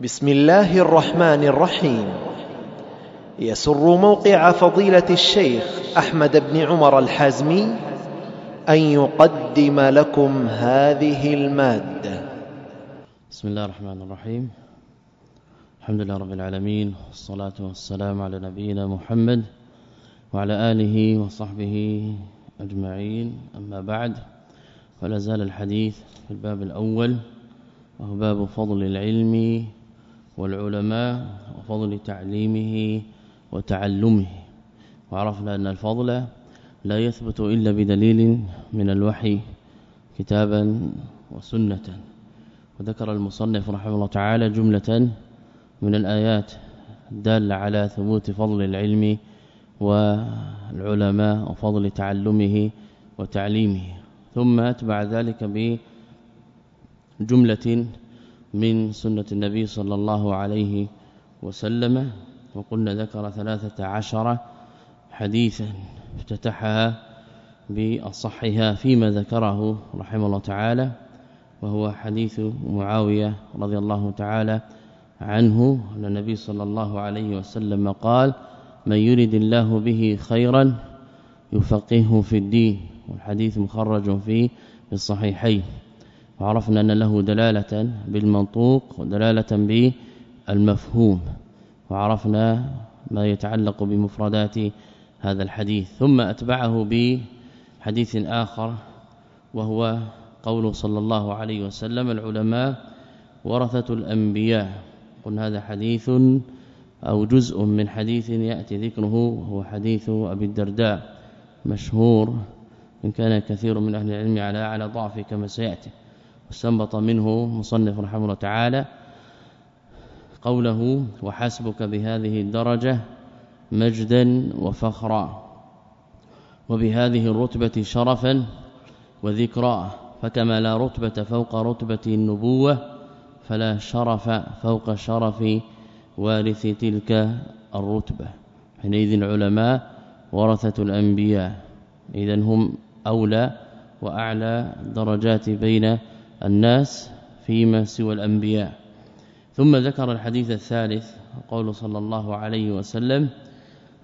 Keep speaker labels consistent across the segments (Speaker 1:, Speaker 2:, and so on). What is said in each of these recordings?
Speaker 1: بسم الله الرحمن الرحيم. يسر موقع فضيلة الشيخ أحمد بن عمر الحازمي أن يقدم لكم هذه المادة.
Speaker 2: بسم الله الرحمن الرحيم. الحمد لله رب العالمين والصلاة والسلام على نبينا محمد وعلى آله وصحبه أجمعين. أما بعد فلا زال الحديث في الباب الأول وهو باب فضل العلم والعلماء وفضل تعليمه وتعلمه. وعرفنا أن الفضل لا يثبت إلا بدليل من الوحي كتابا وسنة. وذكر المصنف رحمه الله تعالى جملة من الآيات دالة على ثبوت فضل العلم والعلماء وفضل تعلمه وتعليمه. ثم أتبع ذلك بجملة من سنة النبي صلى الله عليه وسلم وقلنا ذكر ثلاثة عشر حديثا افتتحها بأصحها فيما ذكره رحمه الله تعالى وهو حديث معاوية رضي الله تعالى عنه أن النبي صلى الله عليه وسلم قال من يرد الله به خيرا يفقهه في الدين والحديث مخرج في الصحيحين. وعرفنا أن له دلالة بالمنطوق ودلالة بالمفهوم وعرفنا ما يتعلق بمفردات هذا الحديث. ثم أتبعه بحديث آخر وهو قول صلى الله عليه وسلم العلماء ورثة الأنبياء. قلنا هذا حديث أو جزء من حديث يأتي ذكره وهو حديث أبي الدرداء مشهور إن كان كثير من أهل العلم على على ضعف كما سيأتي. واستنبط منه مصنف رحمه الله تعالى قوله وحسبك بهذه الدرجة مجدا وفخرا وبهذه الرتبة شرفا وذكرا فكما لا رتبة فوق رتبة النبوة فلا شرف فوق شرف وارث تلك الرتبة حينئذ العلماء ورثة الأنبياء اذا هم أولى وأعلى درجات بين الناس فيما سوى الأنبياء. ثم ذكر الحديث الثالث قول صلى الله عليه وسلم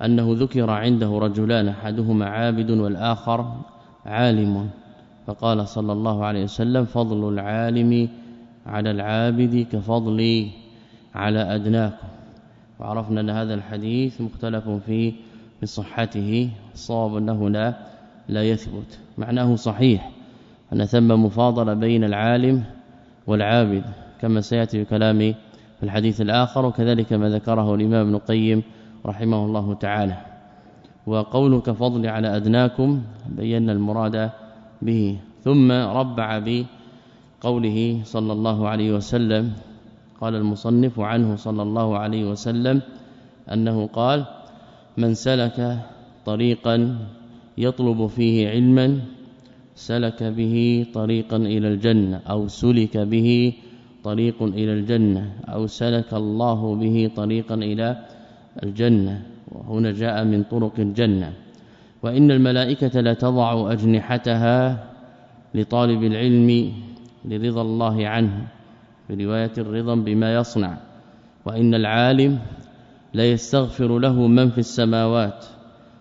Speaker 2: أنه ذكر عنده رجلان أحدهما عابد والآخر عالم. فقال صلى الله عليه وسلم فضل العالم على العابد كفضلي على أدناكم. وعرفنا أن هذا الحديث مختلف فيه بصحته صواب أنه لا لا يثبت. معناه صحيح. أن ثم مفاضلة بين العالم والعابد كما سيأتي بكلام في الحديث الآخر وكذلك ما ذكره الإمام ابن القيم رحمه الله تعالى. وقولك فضل على أدناكم بينا المراد به. ثم ربع بقوله صلى الله عليه وسلم قال المصنف عنه صلى الله عليه وسلم أنه قال من سلك طريقا يطلب فيه علما سلك به طريقا إلى الجنة أو سلك به طريق إلى الجنة أو سلك الله به طريقا إلى الجنة. وهنا جاء من طرق الجنة. وإن الملائكة لا تضع أجنحتها لطالب العلم لرضا الله عنه في رواية الرضا بما يصنع. وإن العالم لا يستغفر له من في السماوات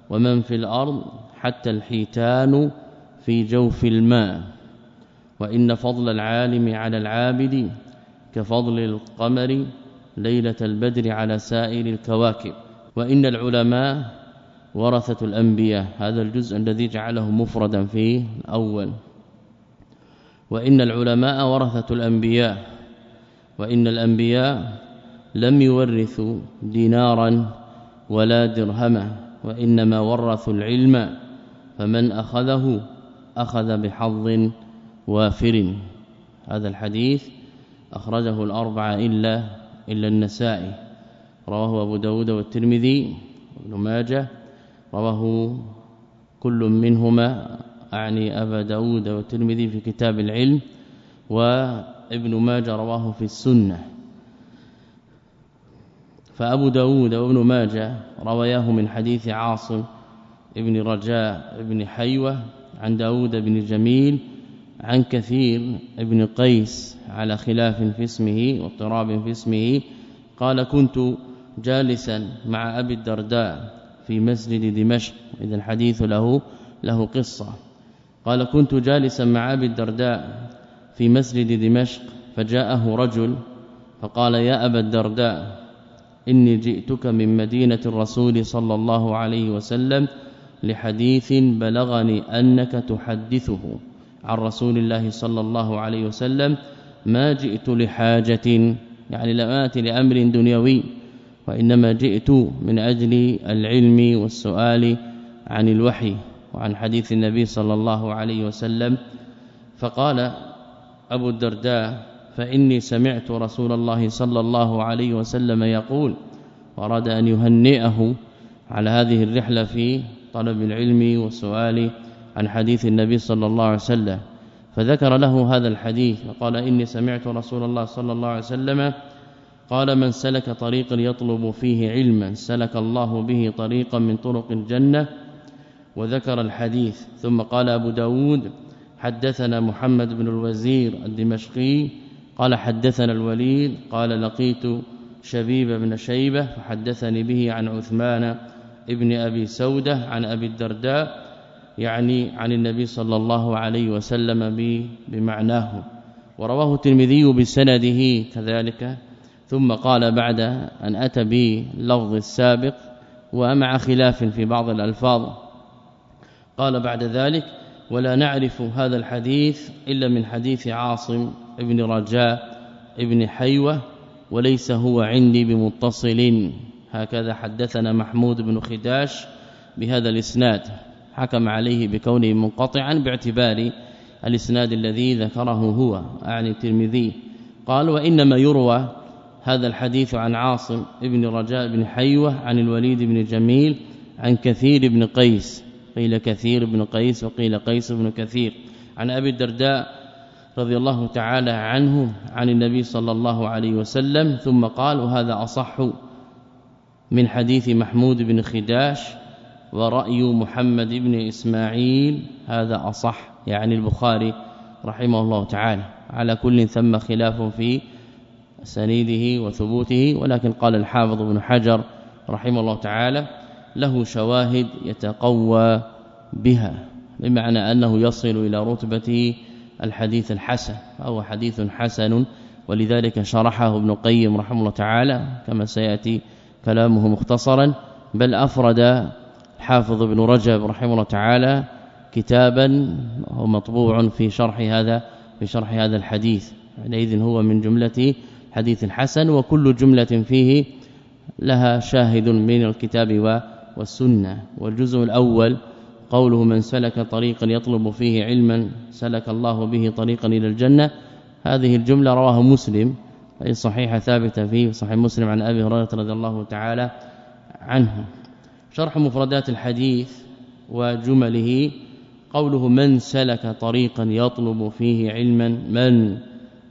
Speaker 2: ومن في الأرض حتى الحيتان في جوف الماء وإن فضل العالم على العابد كفضل القمر ليلة البدر على سائر الكواكب. وإن العلماء ورثة الأنبياء هذا الجزء الذي جعله مفردا في الأول. وإن العلماء ورثة الأنبياء وإن الأنبياء لم يورثوا دينارا ولا درهما وإنما ورثوا العلم فمن أخذه أخذ بحظ وافر. هذا الحديث أخرجه الأربعة إلا إلا النسائي. رواه أبو داود والترمذي وابن ماجه. رواه كل منهما. أعني أبا داود والترمذي في كتاب العلم. وابن ماجه رواه في السنة. فأبو داود وابن ماجه رواياه من حديث عاصم ابن رجاء ابن حيوة عن داود بن جميل عن كثير ابن قيس على خلاف في اسمه واضطراب في اسمه قال كنت جالسا مع أبي الدرداء في مسجد دمشق إذا الحديث له له قصة. قال كنت جالسا مع أبي الدرداء في مسجد دمشق فجاءه رجل فقال يا أبا الدرداء إني جئتك من مدينة الرسول صلى الله عليه وسلم لحديث بلغني أنك تحدثه عن رسول الله صلى الله عليه وسلم ما جئت لحاجة يعني لم آتي لأمر دنيوي وإنما جئت من أجل العلم والسؤال عن الوحي وعن حديث النبي صلى الله عليه وسلم. فقال أبو الدرداء فإني سمعت رسول الله صلى الله عليه وسلم يقول وراد أن يهنئه على هذه الرحلة في طلب العلم والسؤال عن حديث النبي صلى الله عليه وسلم فذكر له هذا الحديث وقال إني سمعت رسول الله صلى الله عليه وسلم قال من سلك طريقا يطلب فيه علما سلك الله به طريقا من طرق الجنة وذكر الحديث. ثم قال أبو داود حدثنا محمد بن الوزير الدمشقي قال حدثنا الوليد قال لقيت شبيب بن شيبة فحدثني به عن عثمان ابن أبي سودة عن أبي الدرداء يعني عن النبي صلى الله عليه وسلم بمعناه. ورواه الترمذي بسنده كذلك. ثم قال بعد أن أتى بلفظ السابق ومع خلاف في بعض الألفاظ. قال بعد ذلك ولا نعرف هذا الحديث إلا من حديث عاصم ابن رجاء ابن حيوة وليس هو عندي بمتصل. هكذا حدثنا محمود بن خداش بهذا الإسناد. حكم عليه بكونه منقطعا باعتبار الإسناد الذي ذكره هو أعني الترمذي. قال وإنما يروى هذا الحديث عن عاصم ابن رجاء بن حيوة عن الوليد بن جميل عن كثير بن قيس. قيل كثير بن قيس وقيل قيس بن كثير. عن أبي الدرداء رضي الله تعالى عنه عن النبي صلى الله عليه وسلم ثم قال وهذا أصح. من حديث محمود بن خداش ورأي محمد بن إسماعيل هذا أصح يعني البخاري رحمه الله تعالى. على كل ثم خلاف في سنيده وثبوته ولكن قال الحافظ ابن حجر رحمه الله تعالى له شواهد يتقوى بها بمعنى أنه يصل إلى رتبة الحديث الحسن فهو حديث حسن ولذلك شرحه ابن قيم رحمه الله تعالى كما سيأتي كلامه مختصرا بل أفرد حافظ ابن رجب رحمه الله تعالى كتابا هو مطبوع في شرح هذا في شرح هذا الحديث. حينئذ هو من جملة حديث الحسن وكل جملة فيه لها شاهد من الكتاب والسنة. والجزء الأول قوله من سلك طريقا يطلب فيه علما سلك الله به طريقا إلى الجنة. هذه الجملة رواه مسلم. أي صحيحه ثابته في صحيح مسلم عن أبي هريرة رضي الله تعالى عنه. شرح مفردات الحديث وجمله. قوله من سلك طريقا يطلب فيه علما من؟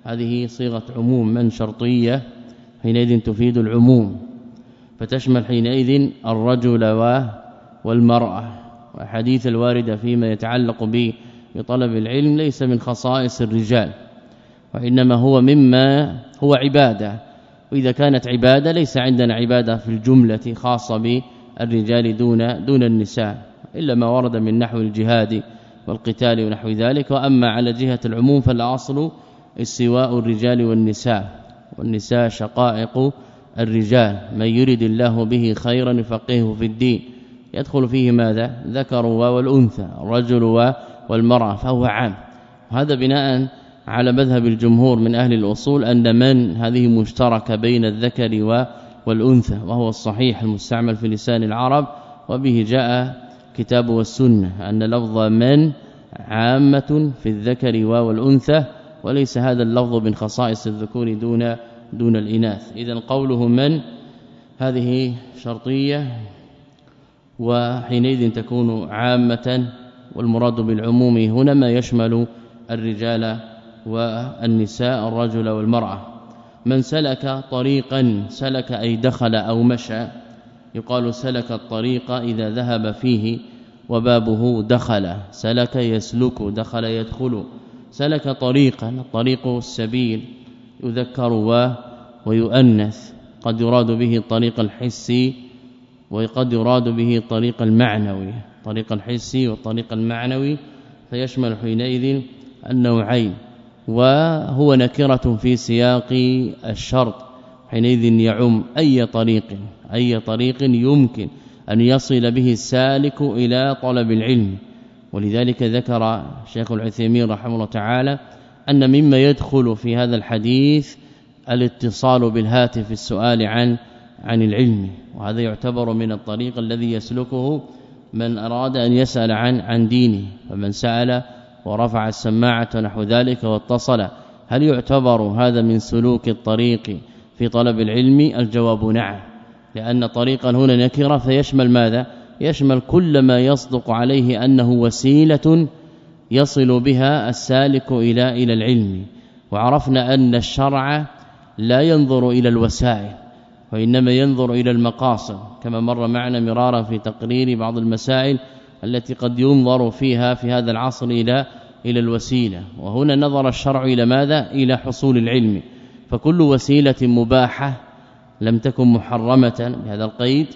Speaker 2: هذه صيغة عموم من شرطية؟ حينئذ تفيد العموم. فتشمل حينئذ الرجل والمرأة. وحديث الواردة فيما يتعلق بطلب العلم ليس من خصائص الرجال وإنما هو مما هو عبادة. وإذا كانت عبادة ليس عندنا عبادة في الجملة خاصة بالرجال دون دون النساء إلا ما ورد من نحو الجهاد والقتال ونحو ذلك. وأما على جهة العموم فالأصل استواء الرجال والنساء والنساء شقائق الرجال. من يرد الله به خيرا يفقهه في الدين. يدخل فيه ماذا؟ ذكر والأنثى الرجل والمرأة فهو عام. وهذا بناء على مذهب الجمهور من أهل الأصول أن من هذه مشتركة بين الذكر والأنثى وهو الصحيح المستعمل في لسان العرب وبه جاء كتاب والسنة أن لفظ من عامة في الذكر والأنثى وليس هذا اللفظ من خصائص الذكور دون دون الإناث. اذا قوله من هذه شرطية وحينئذ تكون عامة والمراد بالعموم هنا ما يشمل الرجال والنساء الرجل والمرأة. من سلك طريقا سلك أي دخل أو مشى يقال سلك الطريق إذا ذهب فيه وبابه دخل. سلك يسلك دخل يدخل. سلك طريقا الطريق السبيل يذكر ويؤنث. قد يراد به الطريق الحسي وقد يراد به الطريق المعنوي. الطريق الحسي والطريق المعنوي فيشمل حينئذ النوعين. وهو نكرة في سياق الشرط حينئذ يعم أي طريق أي طريق يمكن أن يصل به السالك إلى طلب العلم. ولذلك ذكر شيخ العثيمين رحمه الله تعالى أن مما يدخل في هذا الحديث الاتصال بالهاتف السؤال عن عن العلم. وهذا يعتبر من الطريق الذي يسلكه من أراد أن يسأل عن عن دينه. فمن سأل ورفع السماعة نحو ذلك واتصل. هل يعتبر هذا من سلوك الطريق في طلب العلم؟ الجواب نعم. لأن طريقا هنا نكرة فيشمل ماذا؟ يشمل كل ما يصدق عليه أنه وسيلة يصل بها السالك إلى إلى العلم. وعرفنا أن الشرع لا ينظر إلى الوسائل وإنما ينظر إلى المقاصد. كما مر معنا مرارا في تقرير بعض المسائل التي قد ينظر فيها في هذا العصر إلى إلى الوسيلة. وهنا نظر الشرع إلى ماذا؟ إلى حصول العلم. فكل وسيلة مباحة لم تكن محرمة بهذا القيد.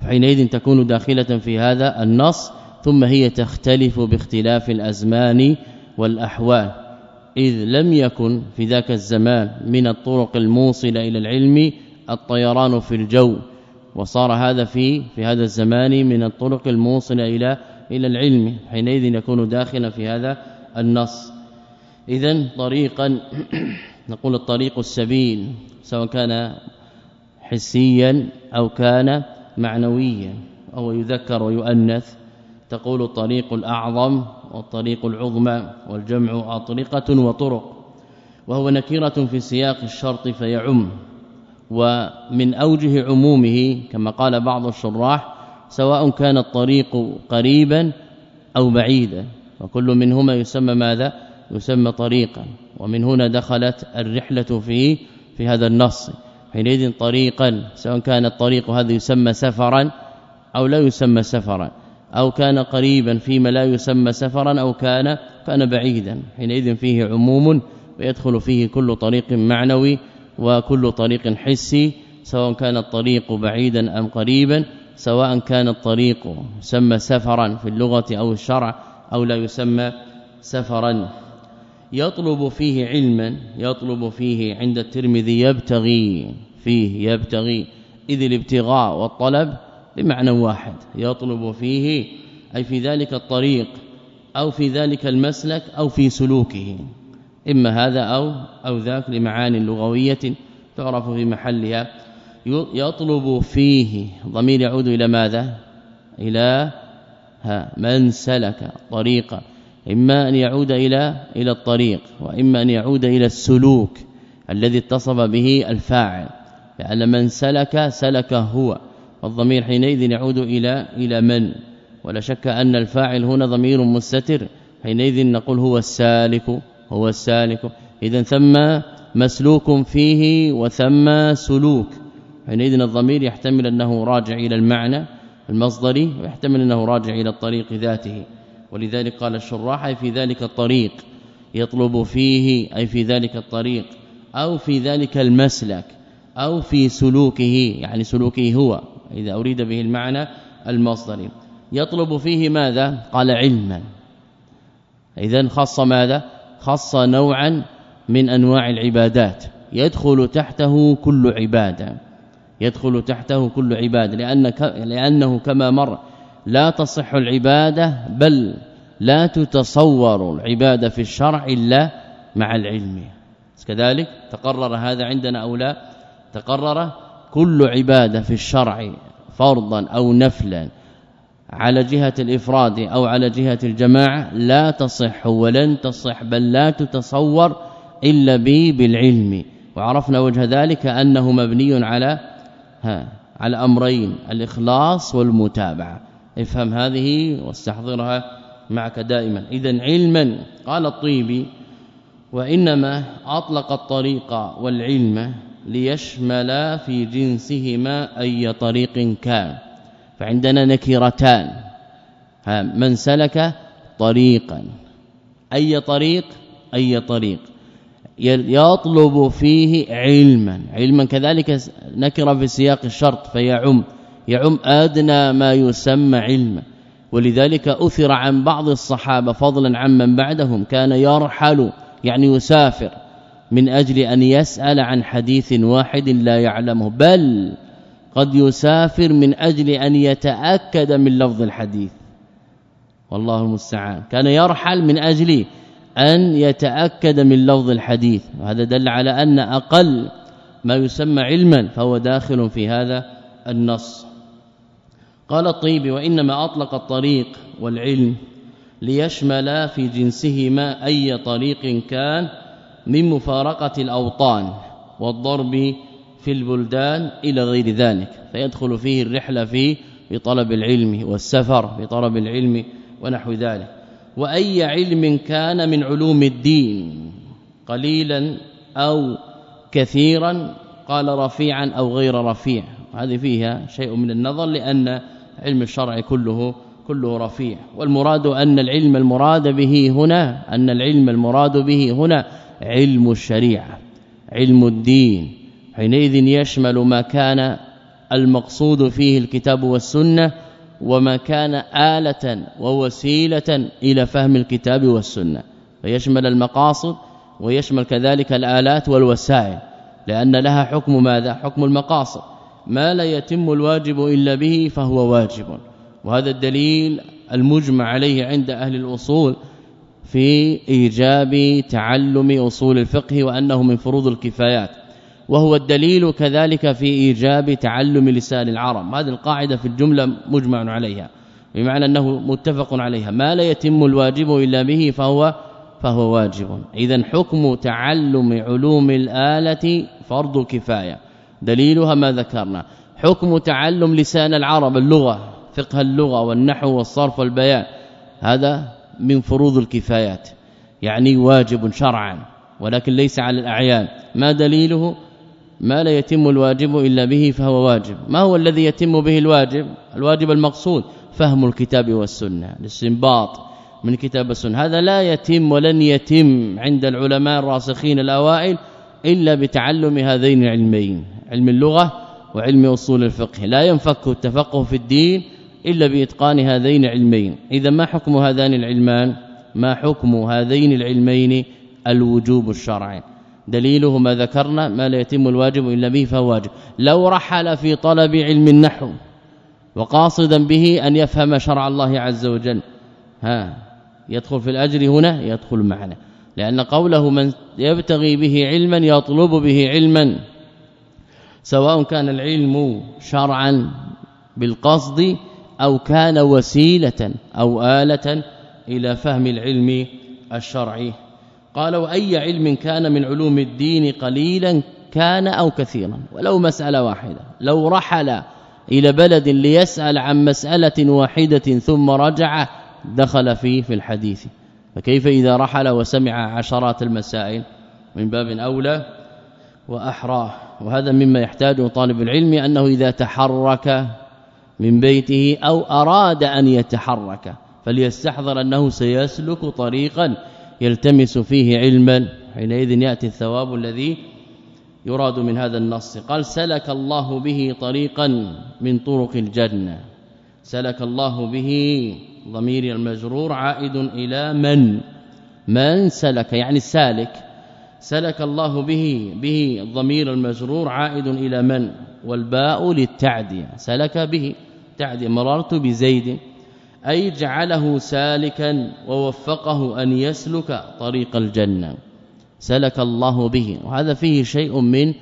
Speaker 2: فحينئذ تكون داخلة في هذا النص ثم هي تختلف باختلاف الأزمان والأحوال. إذ لم يكن في ذاك الزمان من الطرق الموصلة إلى العلم الطيران في الجو. وصار هذا في في هذا الزمان من الطرق الموصلة إلى إلى العلم حينئذ يكون داخلا في هذا النص. اذا طريقا نقول الطريق السبيل سواء كان حسيا أو كان معنويا أو يذكر ويؤنث. تقول الطريق الأعظم والطريق العظمى والجمع اطرقه وطرق. وهو نكره في سياق الشرط فيعم. ومن أوجه عمومه كما قال بعض الشراح سواء كان الطريق قريبا أو بعيدا وكل منهما يسمى ماذا؟ يسمى طريقا ومن هنا دخلت الرحلة في في هذا النص. حينئذ طريقا سواء كان الطريق هذا يسمى سفرا أو لا يسمى سفرا أو كان قريبا فيما لا يسمى سفرا أو كان كان بعيدا. حينئذ فيه عموم ويدخل فيه كل طريق معنوي وكل طريق حسي سواء كان الطريق بعيدا أم قريبا سواء كان الطريق يسمى سفرا في اللغة أو الشرع أو لا يسمى سفرا. يطلب فيه علما يطلب فيه عند الترمذي يبتغي فيه يبتغي. إذ الابتغاء والطلب بمعنى واحد يطلب فيه أي في ذلك الطريق أو في ذلك المسلك أو في سلوكه. إما هذا أو أو ذاك لمعاني لغوية تعرف في محلها. يطلب فيه. ضمير يعود إلى ماذا؟ إلى ها من سلك طريقا إما أن يعود إلى إلى الطريق وإما أن يعود إلى السلوك الذي اتصف به الفاعل. لأن من سلك سلك هو. والضمير حينئذ يعود إلى إلى من؟ ولا شك أن الفاعل هنا ضمير مستتر. حينئذ نقول هو السالك. هو السالك. اذا ثم مسلوك فيه وثم سلوك. حينئذ الضمير يحتمل أنه راجع إلى المعنى المصدري ويحتمل أنه راجع إلى الطريق ذاته. ولذلك قال الشراح في ذلك الطريق يطلب فيه أي في ذلك الطريق أو في ذلك المسلك أو في سلوكه يعني سلوكه هو إذا أريد به المعنى المصدري يطلب فيه ماذا؟ قال علما. اذا خص ماذا؟ خص نوعا من أنواع العبادات. يدخل تحته كل عباده يدخل تحته كل عباده لأن لأنه كما مر لا تصح العبادة بل لا تتصور العبادة في الشرع إلا مع العلم. كذلك تقرر هذا عندنا أو لا؟ تقرر كل عبادة في الشرع فرضا أو نفلا. على جهة الإفراد أو على جهة الجماعة لا تصح ولن تصح بل لا تتصور إلا به بالعلم. وعرفنا وجه ذلك أنه مبني على ها على أمرين الإخلاص والمتابعة. افهم هذه واستحضرها معك دائما. اذا علما قال الطيبي وإنما أطلق الطريق والعلم ليشمل في جنسهما أي طريق كان. فعندنا نكرتان. من سلك طريقا. أي طريق؟ أي طريق. يطلب فيه علما. علما كذلك نكر في سياق الشرط فيعم. يعم أدنى ما يسمى علما. ولذلك أثر عن بعض الصحابة فضلا عمن بعدهم. كان يرحل يعني يسافر من أجل أن يسأل عن حديث واحد لا يعلمه. بل قد يسافر من أجل أن يتأكد من لفظ الحديث. والله المستعان. كان يرحل من أجل أن يتأكد من لفظ الحديث. وهذا دل على أن أقل ما يسمى علما فهو داخل في هذا النص. قال الطيب وإنما أطلق الطريق والعلم ليشمل في جنسهما أي طريق كان من مفارقة الأوطان والضرب في البلدان إلى غير ذلك فيدخل فيه الرحلة في بطلب العلم والسفر بطلب العلم ونحو ذلك. وأي علم كان من علوم الدين قليلا أو كثيرا قال رفيعا أو غير رفيع. هذه فيها شيء من النظر لأن علم الشرع كله كله رفيع. والمراد أن العلم المراد به هنا أن العلم المراد به هنا علم الشريعة علم الدين. حينئذ يشمل ما كان المقصود فيه الكتاب والسنة وما كان آلة ووسيلة إلى فهم الكتاب والسنة. فيشمل المقاصد ويشمل كذلك الآلات والوسائل لأن لها حكم ماذا؟ حكم المقاصد. ما لا يتم الواجب إلا به فهو واجب. وهذا الدليل المجمع عليه عند أهل الأصول في إيجاب تعلم أصول الفقه وأنه من فروض الكفايات. وهو الدليل كذلك في إيجاب تعلم لسان العرب. هذه القاعدة في الجملة مجمع عليها بمعنى أنه متفق عليها. ما لا يتم الواجب إلا به فهو فهو واجب. اذا حكم تعلم علوم الآلة فرض كفاية. دليلها ما ذكرنا. حكم تعلم لسان العرب اللغة فقه اللغة والنحو والصرف والبيان هذا من فروض الكفايات. يعني واجب شرعا ولكن ليس على الأعيان. ما دليله؟ ما لا يتم الواجب إلا به فهو واجب. ما هو الذي يتم به الواجب؟ الواجب المقصود فهم الكتاب والسنة الاستنباط من كتاب السنة. هذا لا يتم ولن يتم عند العلماء الراسخين الأوائل إلا بتعلم هذين العلمين علم اللغة وعلم أصول الفقه. لا ينفك التفقه في الدين إلا بإتقان هذين العلمين. إذا ما حكم هذان العلمان؟ ما حكم هذين العلمين؟ الوجوب الشرعي. دليله ما ذكرنا ما لا يتم الواجب إلا به فهو واجب. لو رحل في طلب علم النحو وقاصدا به أن يفهم شرع الله عز وجل. ها يدخل في الأجر هنا يدخل معنا. لأن قوله من يبتغي به علما يطلب به علما. سواء كان العلم شرعا بالقصد أو كان وسيلة أو آلة إلى فهم العلم الشرعي. قال واي علم كان من علوم الدين قليلا كان أو كثيرا؟ ولو مسألة واحدة لو رحل إلى بلد ليسأل عن مسألة واحدة ثم رجع دخل فيه في الحديث. فكيف إذا رحل وسمع عشرات المسائل من باب أولى واحرى وهذا مما يحتاجه طالب العلم أنه إذا تحرك من بيته أو أراد أن يتحرك فليستحضر أنه سيسلك طريقا يلتمس فيه علما حينئذ يأتي الثواب الذي يراد من هذا النص. قال سلك الله به طريقا من طرق الجنة. سلك الله به ضمير المجرور عائد إلى من؟ من سلك يعني السالك. سلك الله به به الضمير المجرور عائد إلى من؟ والباء للتعدية. سلك به تعدي مررت بزيد. أي جعله سالكا ووفقه أن يسلك طريق الجنة. سلك الله به. وهذا فيه شيء من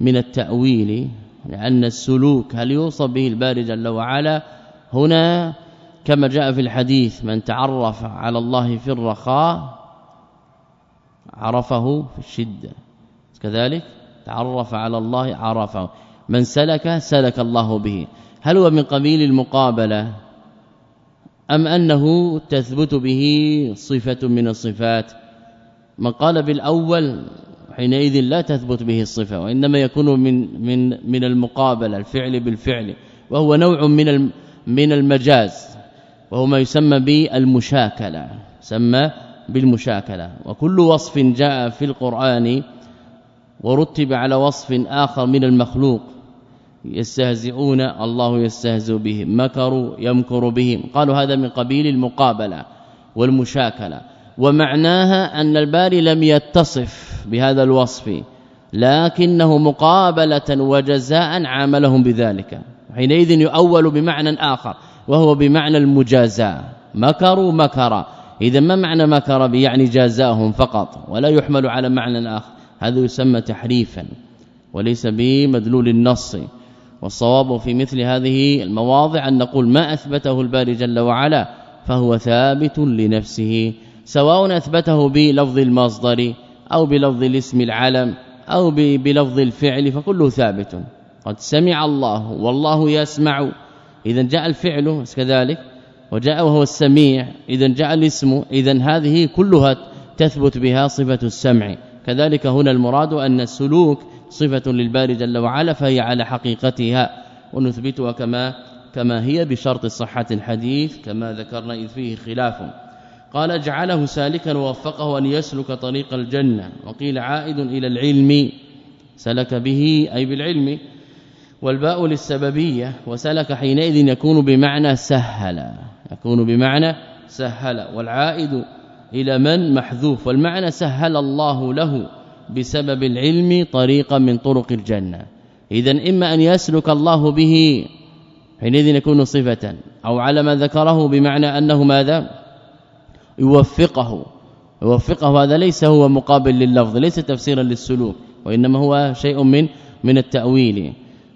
Speaker 2: من التأويل لأن السلوك هل يوصف به الباري جل وعلا؟ هنا كما جاء في الحديث من تعرف على الله في الرخاء عرفه في الشدة. كذلك تعرف على الله عرفه. من سلك سلك الله به. هل هو من قبيل المقابلة؟ أم أنه تثبت به صفة من الصفات؟ من قال بالأول حينئذ لا تثبت به الصفة وإنما يكون من من من المقابلة الفعل بالفعل وهو نوع من من المجاز وهو ما يسمى بالمشاكلة سمى بالمشاكلة. وكل وصف جاء في القرآن ورتب على وصف آخر من المخلوق يستهزئون الله يستهزئ بهم مكروا يمكر بهم. قالوا هذا من قبيل المقابلة والمشاكلة. ومعناها أن الباري لم يتصف بهذا الوصف لكنه مقابلة وجزاء عاملهم بذلك. حينئذ يؤول بمعنى آخر وهو بمعنى المجازاة. مكروا مكرا إذا ما معنى مكر يعني جازاهم فقط ولا يحمل على معنى آخر. هذا يسمى تحريفا وليس بمدلول النص. والصواب في مثل هذه المواضع أن نقول ما أثبته الباري جل وعلا فهو ثابت لنفسه سواء أثبته بلفظ المصدر أو بلفظ الاسم العلم أو بلفظ الفعل فكله ثابت. قد سمع الله والله يسمع. اذا جاء الفعل كذلك وجاء وهو السميع. اذا جاء الاسم. اذا هذه كلها تثبت بها صفة السمع. كذلك هنا المراد أن السلوك صفة للباري جل وعلا فهي على حقيقتها. ونثبتها كما كما هي بشرط صحة الحديث كما ذكرنا إذ فيه خلاف. قال جعله سالكا ووفقه أن يسلك طريق الجنة. وقيل عائد إلى العلم. سلك به أي بالعلم. والباء للسببية وسلك حينئذ يكون بمعنى سهل يكون بمعنى سهل. والعائد إلى من؟ محذوف. والمعنى سهل الله له. بسبب العلم طريقا من طرق الجنة. اذا إما أن يسلك الله به حينئذ يكون صفة أو على ما ذكره بمعنى أنه ماذا؟ يوفقه. يوفقه هذا ليس هو مقابل لللفظ ليس تفسيرا للسلوك وإنما هو شيء من من التأويل.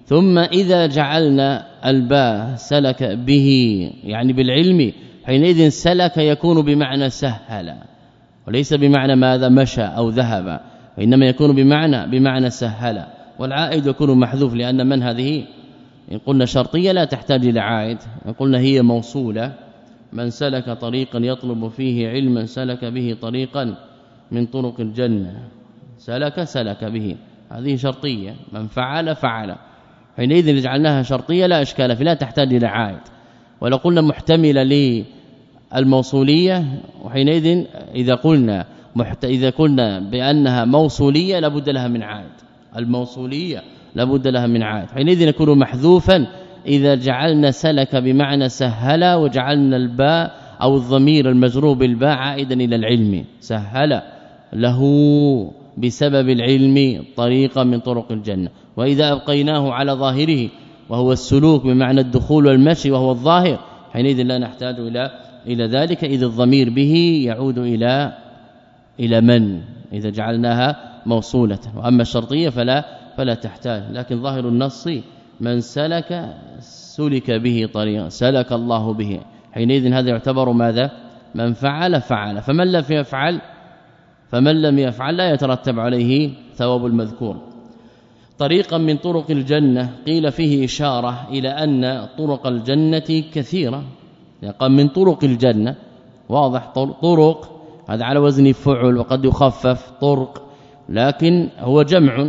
Speaker 2: ثم إذا جعلنا الباء سلك به يعني بالعلم حينئذ سلك يكون بمعنى سهل وليس بمعنى ماذا؟ مشى أو ذهب. وانما يكون بمعنى بمعنى سهل والعائد يكون محذوف لأن من هذه؟ إن قلنا شرطية لا تحتاج إلى عائد إن قلنا هي موصولة من سلك طريقا يطلب فيه علما سلك به طريقا من طرق الجنة. سلك سلك به. هذه شرطية من فعل فعل. حينئذ جعلناها شرطية لا إشكال فيها لا تحتاج إلى عائد. ولو قلنا محتمله للموصولية وحينئذ إذا قلنا محت... إذا قلنا بأنها موصولية لابد لها من عائد. الموصولية لابد لها من عائد. حينئذ يكون محذوفا إذا جعلنا سلك بمعنى سهل وجعلنا الباء أو الضمير المجرور بالباء عائدا إلى العلم. سهل له بسبب العلم طريقا من طرق الجنة. وإذا أبقيناه على ظاهره وهو السلوك بمعنى الدخول والمشي وهو الظاهر حينئذ لا نحتاج إلى إلى ذلك. اذا الضمير به يعود إلى إلى من؟ إذا جعلناها موصولة. وأما الشرطية فلا فلا تحتاج. لكن ظاهر النص من سلك سلك به طريقا سلك الله به. حينئذ هذا يعتبر ماذا؟ من فعل فعل. فمن لم يفعل فمن لم يفعل لا يترتب عليه ثواب المذكور. طريقا من طرق الجنة قيل فيه إشارة إلى أن طرق الجنة كثيرة. يعني من طرق الجنة واضح طرق هذا على وزن فعل وقد يخفف طرق لكن هو جمع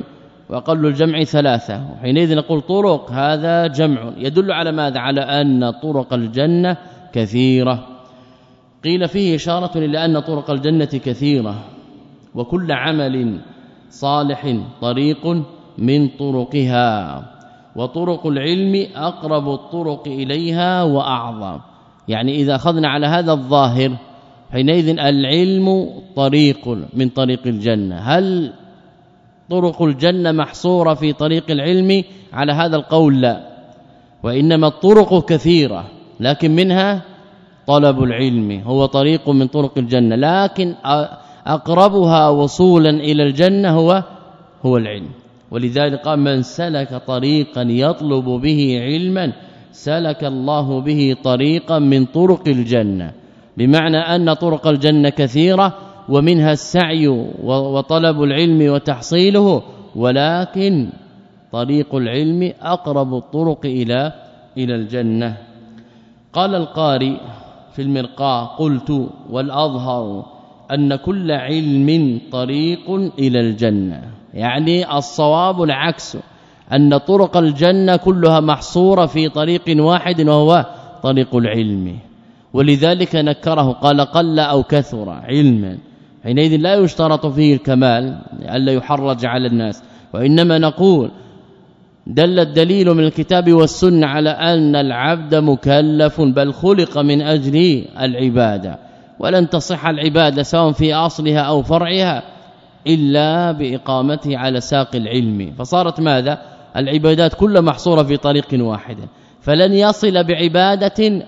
Speaker 2: وأقل الجمع ثلاثة. وحينئذ نقول طرق هذا جمع. يدل على ماذا؟ على أن طرق الجنة كثيرة. قيل فيه إشارة إلى أن طرق الجنة كثيرة. وكل عمل صالح طريق من طرقها. وطرق العلم أقرب الطرق إليها وأعظم. يعني إذا أخذنا على هذا الظاهر حينئذ العلم طريق من طريق الجنة. هل طرق الجنة محصورة في طريق العلم؟ على هذا القول لا. وإنما الطرق كثيرة لكن منها طلب العلم هو طريق من طرق الجنة. لكن أقربها وصولا إلى الجنة هو هو العلم. ولذلك قال من سلك طريقا يطلب به علما سلك الله به طريقا من طرق الجنة. بمعنى أن طرق الجنة كثيرة ومنها السعي وطلب العلم وتحصيله ولكن طريق العلم أقرب الطرق إلى إلى الجنة. قال القاري في المرقاة قلت والأظهر أن كل علم طريق إلى الجنة. يعني الصواب العكس أن طرق الجنة كلها محصورة في طريق واحد وهو طريق العلم. ولذلك نكره قال قل أو كثر علما. حينئذ لا يشترط فيه الكمال الا يحرج على الناس. وإنما نقول دل الدليل من الكتاب والسنة على أن العبد مكلف بل خلق من أجل العبادة. ولن تصح العبادة سواء في أصلها أو فرعها إلا بإقامته على ساق العلم. فصارت ماذا؟ العبادات كلها محصورة في طريق واحد. فلن يصل بعبادة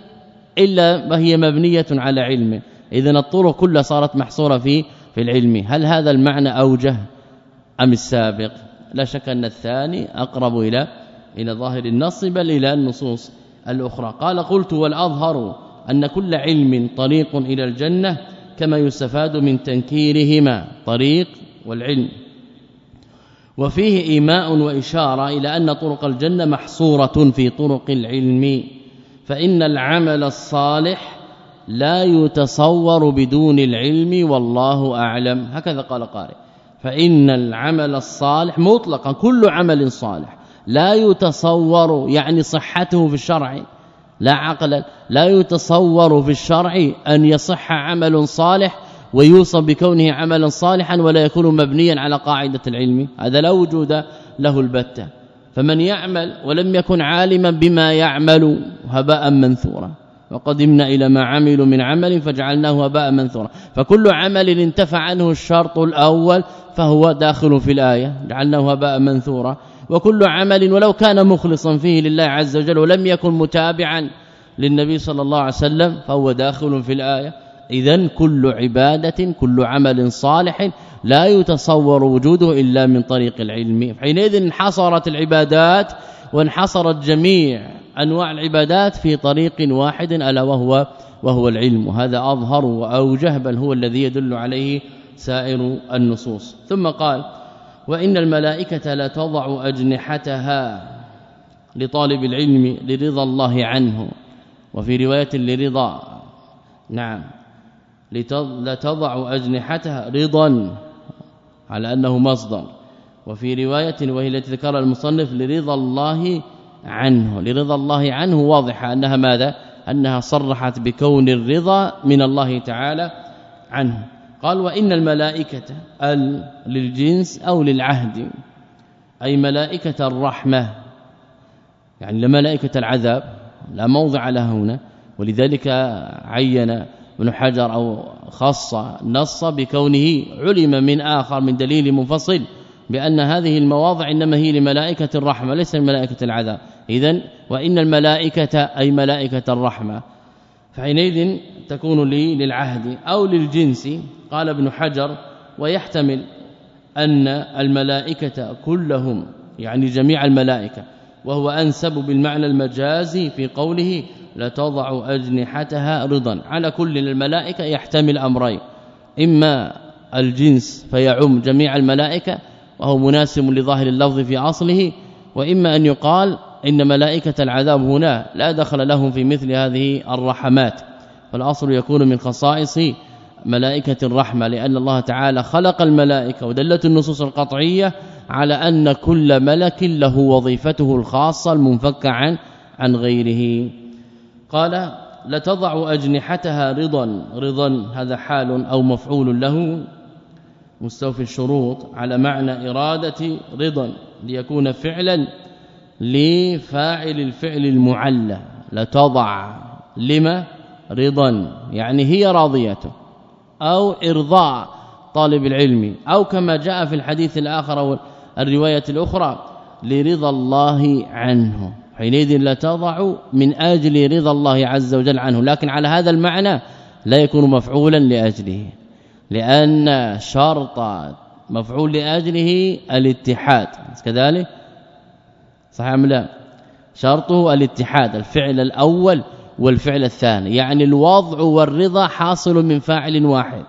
Speaker 2: إلا ما هي مبنية على علم. إذا الطرق كلها صارت محصورة في في العلم. هل هذا المعنى أوجه أم السابق؟ لا شك أن الثاني أقرب إلى إلى ظاهر النص بل إلى النصوص الأخرى. قال قلت والأظهر أن كل علم طريق إلى الجنة كما يستفاد من تنكيرهما طريق والعلم. وفيه إيماء وإشارة إلى أن طرق الجنة محصورة في طرق العلم. فإن العمل الصالح لا يتصور بدون العلم والله أعلم. هكذا قال قارئ. فإن العمل الصالح مطلقا كل عمل صالح لا يتصور يعني صحته في الشرع لا عقلا لا يتصور في الشرع أن يصح عمل صالح ويوصف بكونه عملا صالحا ولا يكون مبنيا على قاعدة العلم. هذا لا وجود له البتة. فمن يعمل ولم يكن عالما بما يعمل هباء منثورا. وقدمنا إلى ما عملوا من عمل فجعلناه هباء منثورا. فكل عمل انتفع عنه الشرط الأول فهو داخل في الآية جعلناه هباء منثورا. وكل عمل ولو كان مخلصا فيه لله عز وجل ولم يكن متابعا للنبي صلى الله عليه وسلم فهو داخل في الآية. اذا كل عبادة كل عمل صالح لا يتصور وجوده إلا من طريق العلم. حينئذ انحصرت العبادات وانحصرت جميع أنواع العبادات في طريق واحد ألا وهو وهو العلم. وهذا أظهر وأوجه بل هو الذي يدل عليه سائر النصوص. ثم قال وإن الملائكة لا تضع أجنحتها لطالب العلم لرضا الله عنه. وفي رواية لرضا نعم لتضع أجنحتها رضا. على أنه مصدر. وفي رواية وهي التي ذكرها المصنف لرضا الله عنه. لرضا الله عنه واضحة أنها ماذا؟ أنها صرحت بكون الرضا من الله تعالى عنه. قال وإن الملائكة ال للجنس أو للعهد أي ملائكة الرحمة يعني لملائكه العذاب لا موضع لها هنا ولذلك عين ابن حجر أو خص نص بكونه علم من آخر من دليل منفصل بأن هذه المواضع إنما هي لملائكة الرحمة ليس لملائكة العذاب. اذا وإن الملائكة أي ملائكة الرحمة فحينئذ تكون لي للعهد أو للجنس. قال ابن حجر ويحتمل أن الملائكة كلهم يعني جميع الملائكة وهو أنسب بالمعنى المجازي في قوله لتضع أجنحتها رضا. على كل الملائكة يحتمل أمرين. إما الجنس فيعم جميع الملائكة وهو مناسب لظاهر اللفظ في أصله وإما أن يقال إن ملائكة العذاب هنا لا دخل لهم في مثل هذه الرحمات. فالأصل يكون من خصائص ملائكة الرحمة لأن الله تعالى خلق الملائكة ودلت النصوص القطعية على أن كل ملك له وظيفته الخاصة المنفكة عن عن غيره. قال لتضع أجنحتها رضا رضا هذا حال أو مفعول له. مستوفي الشروط على معنى إرادة رضا ليكون فعلا لفاعل الفعل المعلى. لتضع لما؟ رضا يعني هي راضيته. أو إرضاء طالب العلم. أو كما جاء في الحديث الآخر أو الروايه الأخرى لرضا الله عنه. حينئذ لا تضع من أجل رضا الله عز وجل عنه لكن على هذا المعنى لا يكون مفعولا لأجله لأن شرط مفعول لأجله الاتحاد كذلك؟ صحيح أم لا؟ شرطه الاتحاد الفعل الأول والفعل الثاني يعني الوضع والرضا حاصل من فاعل واحد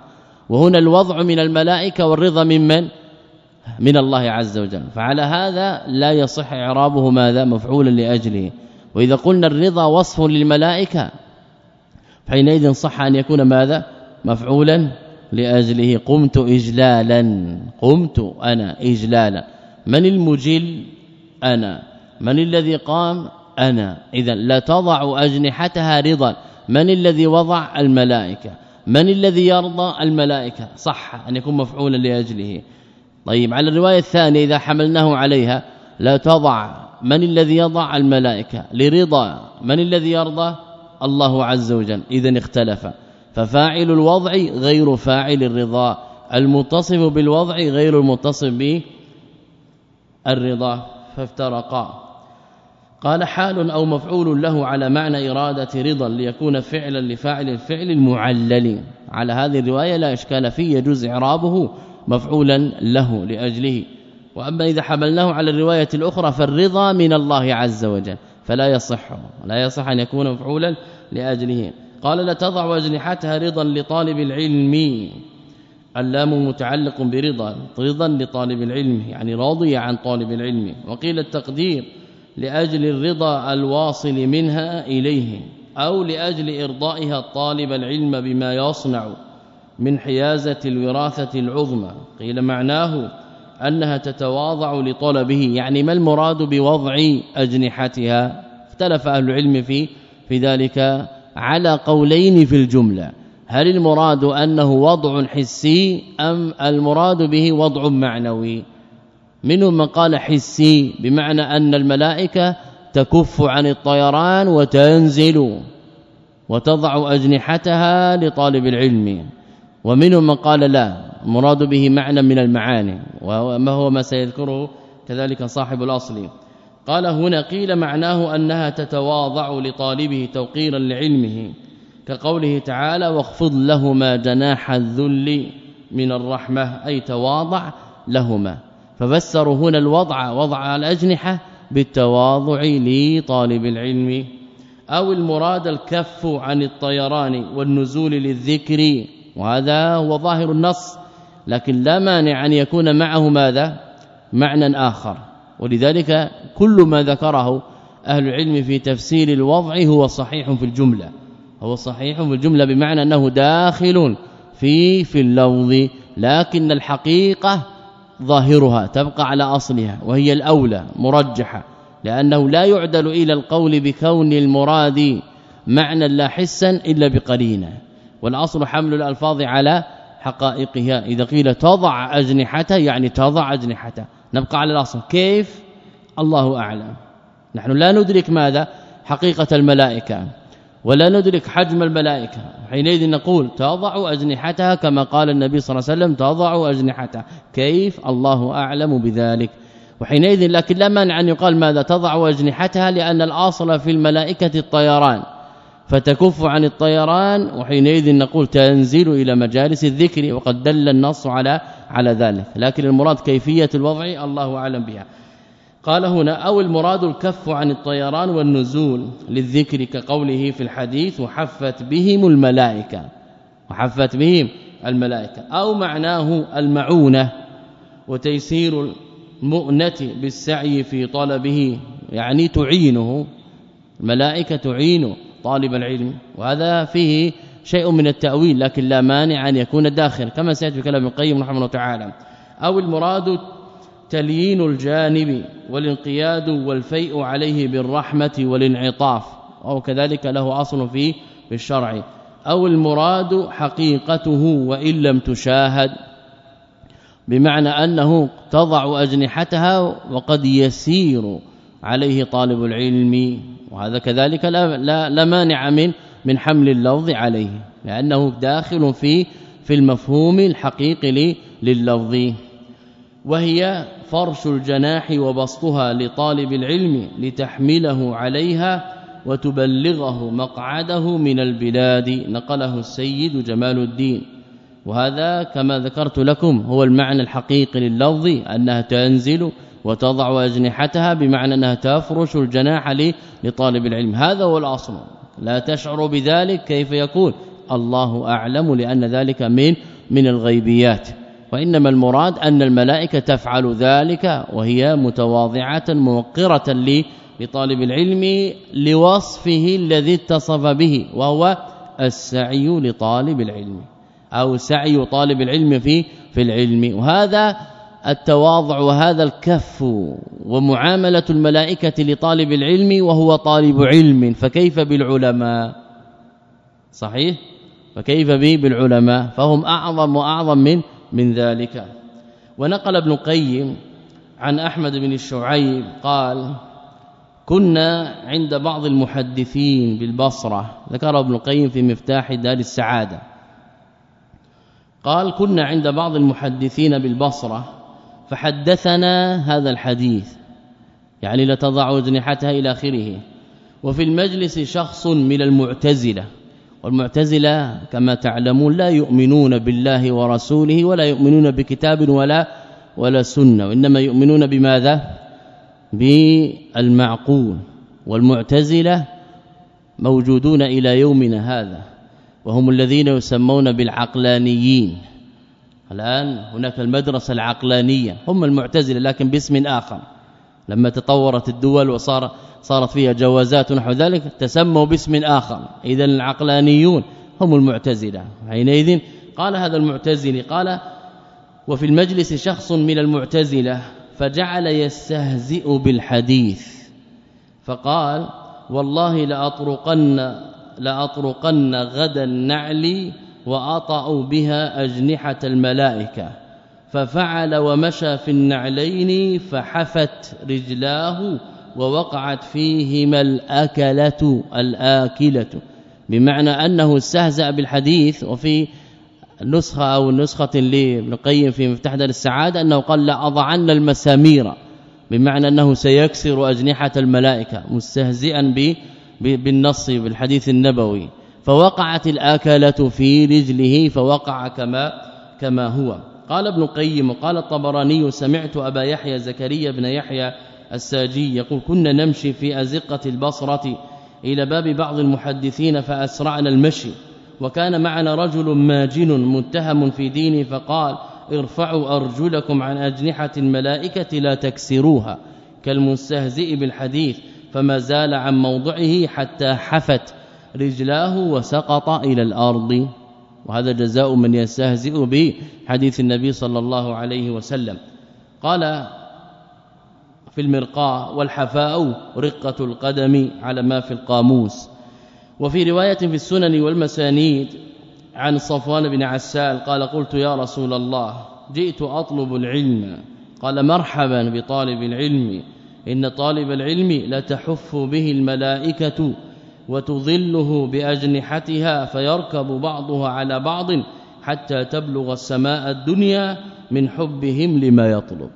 Speaker 2: وهنا الوضع من الملائكة والرضا ممن من الله عز وجل. فعلى هذا لا يصح إعرابه ماذا مفعولا لأجله. وإذا قلنا الرضا وصف للملائكة حينئذ صح أن يكون ماذا؟ مفعولا لأجله. قمت اجلالا. قمت أنا اجلالا. من المجل؟ أنا. من الذي قام؟ أنا. اذا لا تضع أجنحتها رضا. من الذي وضع؟ الملائكة. من الذي يرضى؟ الملائكة. صح أن يكون مفعولا لأجله. طيب على الرواية الثانية إذا حملناه عليها لا تضع من الذي يضع الملائكة لرضا من الذي يرضى؟ الله عز وجل. اذا اختلف. ففاعل الوضع غير فاعل الرضا. المتصف بالوضع غير المتصف بالرضا فافترقا. قال حال أو مفعول له على معنى إرادة رضا ليكون فعلا لفاعل الفعل المعلل. على هذه الرواية لا إشكال فيه يجوز إعرابه مفعولا له لأجله. وأما إذا حملناه على الرواية الأخرى فالرضا من الله عز وجل فلا يصح لا يصح أن يكون مفعولا لأجله. قال لا تضع أجنحتها رضا لطالب العلم. اللام متعلق برضا رضا لطالب العلم يعني راضي عن طالب العلم. وقيل التقدير لأجل الرضا الواصل منها إليه أو لأجل إرضائها طالب العلم بما يصنع. من حيازة الوراثة العظمى. قيل معناه أنها تتواضع لطلبه يعني ما المراد بوضع أجنحتها؟ اختلف أهل العلم في في ذلك على قولين في الجملة. هل المراد أنه وضع حسي أم المراد به وضع معنوي؟ منهم من قال حسي بمعنى أن الملائكة تكف عن الطيران وتنزل وتضع أجنحتها لطالب العلم. ومنهم من قال لا مراد به معنى من المعاني وما هو ما سيذكره كذلك صاحب الأصل. قال هنا قيل معناه أنها تتواضع لطالبه توقيرا لعلمه كقوله تعالى واخفض لهما جناح الذل من الرحمة أي تواضع لهما. ففسروا هنا الوضع وضع الأجنحة بالتواضع لطالب العلم أو المراد الكف عن الطيران والنزول للذكر وهذا هو ظاهر النص لكن لا مانع أن يكون معه ماذا؟ معنى آخر. ولذلك كل ما ذكره أهل العلم في تفسير الوضع هو صحيح في الجملة. هو صحيح في الجملة بمعنى أنه داخل في في اللفظ لكن الحقيقة ظاهرها تبقى على أصلها وهي الأولى مرجحة لأنه لا يعدل إلى القول بكون المراد معنى لا حسا إلا بقرينة. والأصل حمل الألفاظ على حقائقها. إذا قيل تضع أجنحته يعني تضع أجنحته. نبقى على الأصل. كيف؟ الله أعلم. نحن لا ندرك ماذا؟ حقيقة الملائكة. ولا ندرك حجم الملائكة. حينئذ نقول تضع أجنحتها كما قال النبي صلى الله عليه وسلم تضع اجنحتها كيف؟ الله أعلم بذلك. وحينئذ لكن لا مانع أن يقال ماذا؟ تضع أجنحتها لأن الأصل في الملائكة الطيران. فتكف عن الطيران وحينئذ نقول تنزل إلى مجالس الذكر وقد دل النص على على ذلك. لكن المراد كيفية الوضع الله أعلم بها. قال هنا أو المراد الكف عن الطيران والنزول للذكر كقوله في الحديث وحفت بهم الملائكة. وحفت بهم الملائكة. أو معناه المعونة وتيسير المؤنة بالسعي في طلبه. يعني تعينه. الملائكة تعين طالب العلم وهذا فيه شيء من التأويل لكن لا مانع أن يكون داخل كما سيأتي في كلام القيم رحمه الله تعالى. أو المراد تليين الجانب والانقياد والفيء عليه بالرحمة والانعطاف أو كذلك له أصل في الشرع. أو المراد حقيقته وإن لم تشاهد بمعنى أنه تضع أجنحتها وقد يسير عليه طالب العلم وهذا كذلك لا لا, لا مانع من من حمل اللفظ عليه لأنه داخل في في المفهوم الحقيقي لللفظ. وهي فرش الجناح وبسطها لطالب العلم لتحمله عليها وتبلغه مقعده من البلاد نقله السيد جمال الدين. وهذا كما ذكرت لكم هو المعنى الحقيقي لللفظ أنها تنزل وتضع أجنحتها بمعنى أنها تفرش الجناح لطالب العلم. هذا هو الأصل. لا تشعر بذلك كيف يكون. الله أعلم لأن ذلك من من الغيبيات. وإنما المراد أن الملائكة تفعل ذلك وهي متواضعة موقرة لطالب العلم لوصفه الذي اتصف به وهو السعي لطالب العلم أو سعي طالب العلم في في العلم. وهذا التواضع وهذا الكف ومعاملة الملائكة لطالب العلم وهو طالب علم فكيف بالعلماء؟ صحيح؟ فكيف به بالعلماء؟ فهم أعظم وأعظم من من ذلك. ونقل ابن قيم عن أحمد بن الشعيب قال كنا عند بعض المحدثين بالبصرة ذكر ابن القيم في مفتاح دار السعادة. قال كنا عند بعض المحدثين بالبصرة فحدثنا هذا الحديث يعني لا تضع اجنحتها إلى آخره. وفي المجلس شخص من المعتزلة والمعتزلة كما تعلمون لا يؤمنون بالله ورسوله ولا يؤمنون بكتاب ولا ولا سنة. وإنما يؤمنون بماذا؟ بالمعقول. والمعتزلة موجودون إلى يومنا هذا وهم الذين يسمون بالعقلانيين. الآن هناك المدرسة العقلانية هم المعتزلة لكن باسم آخر. لما تطورت الدول وصار صارت فيها جوازات ونحو ذلك تسموا باسم آخر. اذا العقلانيون هم المعتزلة. حينئذ قال هذا المعتزلي قال وفي المجلس شخص من المعتزلة فجعل يستهزئ بالحديث. فقال والله لاطرقن لأطرقن غدا النعل واطأ بها أجنحة الملائكة ففعل ومشى في النعلين فحفت رجلاه ووقعت فيهما الأكلة الآكلة. بمعنى أنه استهزأ بالحديث وفي النسخه أو نسخة لابن القيم في مفتاح دار السعادة أنه قال لا اضعن المسامير. بمعنى أنه سيكسر أجنحة الملائكة مستهزئا بالنص بالحديث النبوي. فوقعت الآكلة في رجله فوقع كما كما هو. قال ابن القيم قال الطبراني سمعت أبا يحيى زكريا بن يحيى الساجي يقول كنا نمشي في أزقة البصرة إلى باب بعض المحدثين فأسرعنا المشي وكان معنا رجل ماجن متهم في دينه فقال ارفعوا أرجلكم عن أجنحة الملائكة لا تكسروها كالمستهزئ بالحديث فما زال عن موضعه حتى حفت رجلاه وسقط إلى الأرض. وهذا جزاء من يستهزئ بحديث النبي صلى الله عليه وسلم. قال في المرقاء والحفاء رقة القدم على ما في القاموس. وفي رواية في السنن والمسانيد عن صفوان بن عسال قال قلت يا رسول الله جئت أطلب العلم. قال مرحبا بطالب العلم. إن طالب العلم لا تحف به الملائكة وتظله بأجنحتها فيركب بعضها على بعض حتى تبلغ السماء الدنيا من حبهم لما يطلب.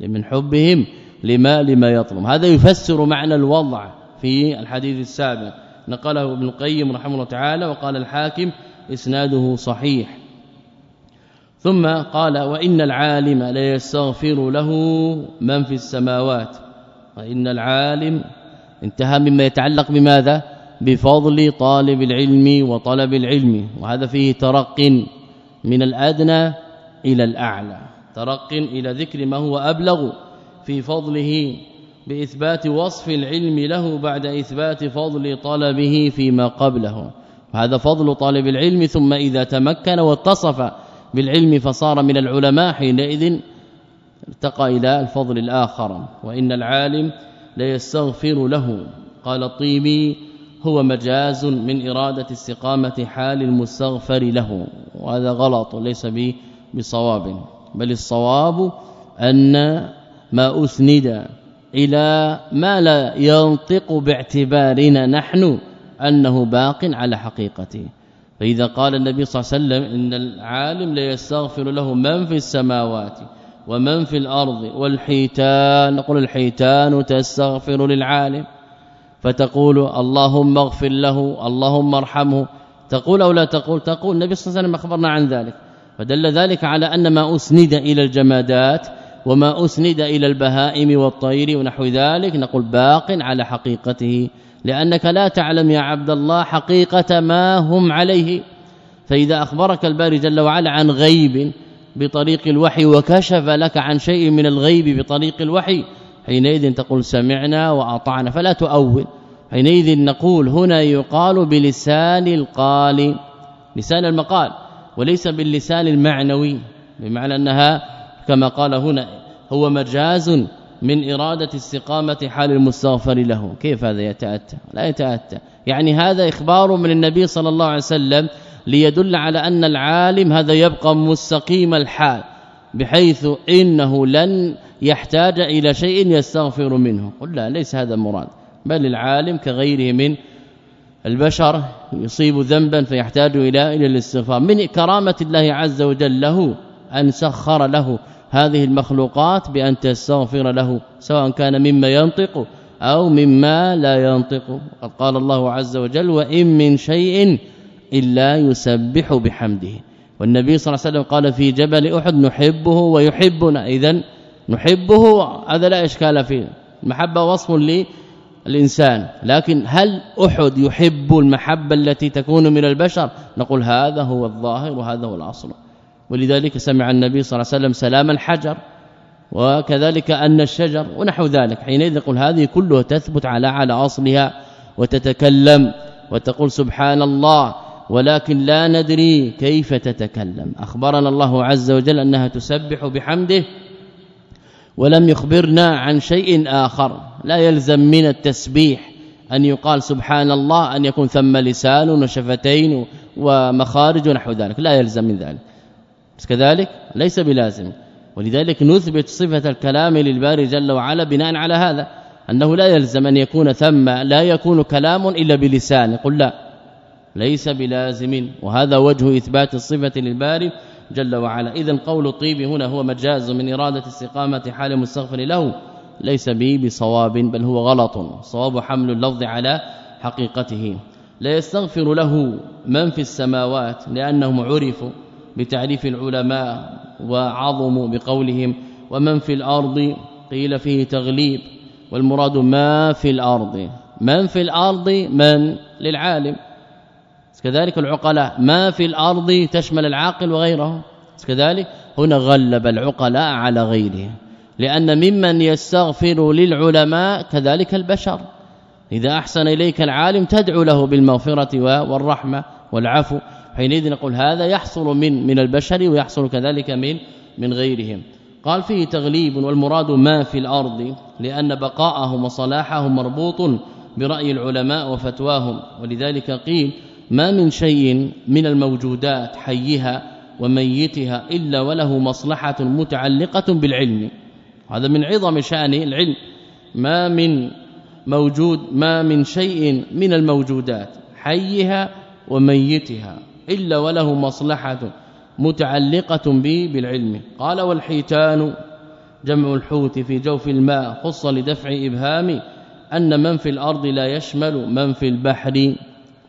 Speaker 2: من حبهم لما لما يطلب. هذا يفسر معنى الوضع في الحديث السابق. نقله ابن القيم رحمه الله تعالى وقال الحاكم إسناده صحيح. ثم قال وإن العالم لا يستغفر له من في السماوات. وإن العالم انتهى مما يتعلق بماذا؟ بفضل طالب العلم وطلب العلم وهذا فيه ترق من الأدنى إلى الأعلى. ترق إلى ذكر ما هو أبلغ في فضله بإثبات وصف العلم له بعد إثبات فضل طلبه فيما قبله. وهذا فضل طالب العلم ثم إذا تمكن واتصف بالعلم فصار من العلماء حينئذ ارتقى إلى الفضل الآخر وإن العالم لا يستغفر له. قال الطيبي هو مجاز من إرادة استقامة حال المستغفر له. وهذا غلط ليس بصواب. بل الصواب أن ما أسند إلى ما لا ينطق باعتبارنا نحن أنه باق على حقيقته. فإذا قال النبي صلى الله عليه وسلم إن العالم لا يستغفر له من في السماوات ومن في الأرض والحيتان نقول الحيتان تستغفر للعالم. فتقول اللهم اغفر له اللهم ارحمه. تقول أو لا تقول؟ تقول. النبي صلى الله عليه وسلم أخبرنا عن ذلك. فدل ذلك على أن ما أسند إلى الجمادات وما أسند إلى البهائم والطير ونحو ذلك نقول باق على حقيقته. لأنك لا تعلم يا عبد الله حقيقة ما هم عليه. فإذا أخبرك الباري جل وعلا عن غيب بطريق الوحي وكشف لك عن شيء من الغيب بطريق الوحي حينئذ تقول سمعنا وأطعنا فلا تؤول. حينئذ نقول هنا يقال بلسان القال لسان المقال وليس باللسان المعنوي بمعنى أنها كما قال هنا هو مجاز من إرادة استقامة حال المستغفر له. كيف هذا يتأتى؟ لا يتأتى. يعني هذا إخبار من النبي صلى الله عليه وسلم ليدل على أن العالم هذا يبقى مستقيم الحال بحيث إنه لن يحتاج إلى شيء يستغفر منه. قل لا ليس هذا المراد بل العالم كغيره من البشر يصيب ذنبا فيحتاج إلى إلى الاستغفار. من كرامة الله عز وجل له أن سخر له هذه المخلوقات بأن تستغفر له سواء كان مما ينطق أو مما لا ينطق. قد قال الله عز وجل وإن من شيء إلا يسبح بحمده. والنبي صلى الله عليه وسلم قال في جبل أحد نحبه ويحبنا. اذا نحبه هذا لا إشكال فيه. المحبة وصف للإنسان. لكن هل أحد يحب المحبة التي تكون من البشر؟ نقول هذا هو الظاهر وهذا هو الأصل. ولذلك سمع النبي صلى الله عليه وسلم سلام الحجر وكذلك أن الشجر ونحو ذلك. حينئذ نقول هذه كلها تثبت على على أصلها وتتكلم وتقول سبحان الله ولكن لا ندري كيف تتكلم. أخبرنا الله عز وجل أنها تسبح بحمده ولم يخبرنا عن شيء آخر. لا يلزم من التسبيح أن يقال سبحان الله أن يكون ثم لسان وشفتين ومخارج ونحو ذلك. لا يلزم من ذلك. بس كذلك ليس بلازم. ولذلك نثبت صفة الكلام للباري جل وعلا بناء على هذا أنه لا يلزم أن يكون ثم لا يكون كلام إلا بلسان. قل لا ليس بلازم. وهذا وجه إثبات الصفة للباري جل وعلا. اذا قول الطيب هنا هو مجاز من إرادة استقامة حال المستغفر له ليس به بصواب بل هو غلط. صواب حمل اللفظ على حقيقته. لا يستغفر له من في السماوات لأنهم عرفوا بتعريف العلماء وعظموا بقولهم. ومن في الأرض قيل فيه تغليب. والمراد ما في الأرض. من في الأرض؟ من للعالم. كذلك العقلاء ما في الأرض تشمل العاقل وغيره. كذلك هنا غلب العقلاء على غيره. لأن ممن يستغفر للعلماء كذلك البشر. إذا أحسن إليك العالم تدعو له بالمغفرة والرحمة والعفو. حينئذ نقول هذا يحصل من من البشر ويحصل كذلك من من غيرهم. قال فيه تغليب والمراد ما في الأرض لأن بقاءهم وصلاحهم مربوط برأي العلماء وفتواهم. ولذلك قيل ما من شيء من الموجودات حيها وميتها إلا وله مصلحة متعلقة بالعلم. هذا من عظم شأن العلم. ما من موجود ما من شيء من الموجودات حيها وميتها إلا وله مصلحة متعلقة به بالعلم. قال والحيتان جمع الحوت في جوف الماء خص لدفع ابهام أن من في الأرض لا يشمل من في البحر.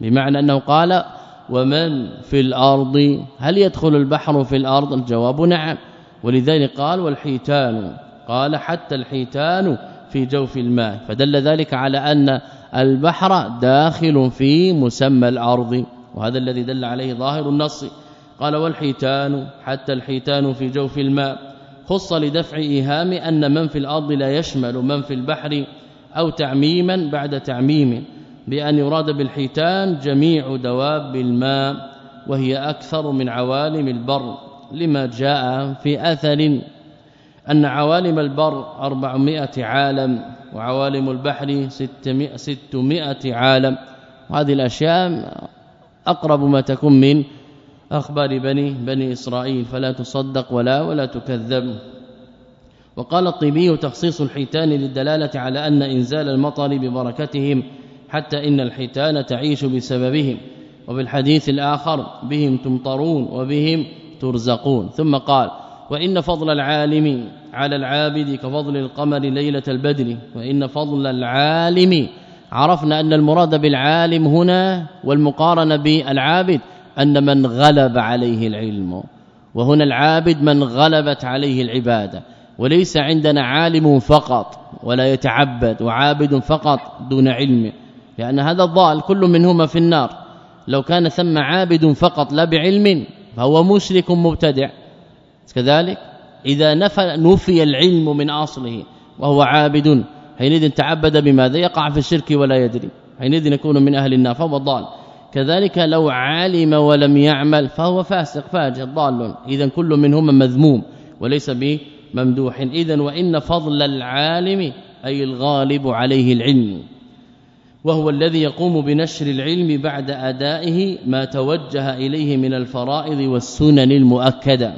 Speaker 2: بمعنى أنه قال ومن في الأرض هل يدخل البحر في الأرض؟ الجواب نعم. ولذلك قال والحيتان قال حتى الحيتان في جوف الماء. فدل ذلك على أن البحر داخل في مسمى الأرض وهذا الذي دل عليه ظاهر النص. قال والحيتان حتى الحيتان في جوف الماء. خص لدفع إيهام أن من في الأرض لا يشمل من في البحر أو تعميما بعد تعميم. بأن يراد بالحيتان جميع دواب الماء وهي أكثر من عوالم البر لما جاء في أثر أن عوالم البر 400 عالم وعوالم البحر 600 600 عالم. وهذه الأشياء أقرب ما تكون من أخبار بني بني إسرائيل. فلا تصدق ولا ولا تكذب. وقال الطبي تخصيص الحيتان للدلالة على أن إنزال المطر ببركتهم حتى إن الحيتان تعيش بسببهم وبالحديث الآخر بهم تمطرون وبهم ترزقون. ثم قال وإن فضل العالم على العابد كفضل القمر ليلة البدر. وإن فضل العالم عرفنا أن المراد بالعالم هنا والمقارنه بالعابد أن من غلب عليه العلم. وهنا العابد من غلبت عليه العبادة. وليس عندنا عالم فقط ولا يتعبد وعابد فقط دون علم. لأن هذا الضال كل منهما في النار. لو كان ثم عابد فقط لا بعلم فهو مشرك مبتدع. كذلك إذا نفى نفي العلم من أصله وهو عابد حينئذ تعبد بماذا؟ يقع في الشرك ولا يدري. حينئذ يكون من أهل النار فهو ضال. كذلك لو علم ولم يعمل فهو فاسق فاجر ضال. اذا كل منهما مذموم وليس ممدوح اذا وإن فضل العالم أي الغالب عليه العلم. وهو الذي يقوم بنشر العلم بعد أدائه ما توجه إليه من الفرائض والسنن المؤكدة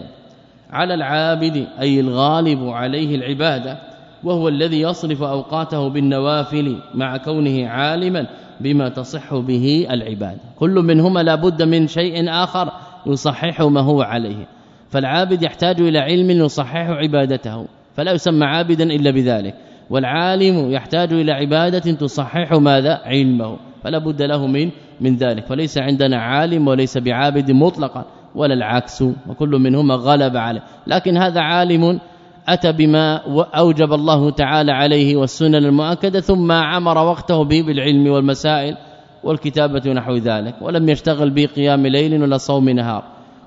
Speaker 2: على العابد أي الغالب عليه العبادة وهو الذي يصرف أوقاته بالنوافل مع كونه عالما بما تصح به العبادة. كل منهما لابد من شيء آخر يصحح ما هو عليه. فالعابد يحتاج إلى علم يصحح عبادته فلا يسمى عابدا إلا بذلك. والعالم يحتاج إلى عبادة تصحح ماذا؟ علمه. فلا بد له من من ذلك. فليس عندنا عالم وليس بعابد مطلقا ولا العكس. وكل منهما غلب عليه. لكن هذا عالم أتى بما أوجب الله تعالى عليه والسنن المؤكدة ثم عمر وقته به بالعلم والمسائل والكتابة نحو ذلك ولم يشتغل بقيام ليل ولا صوم نهار.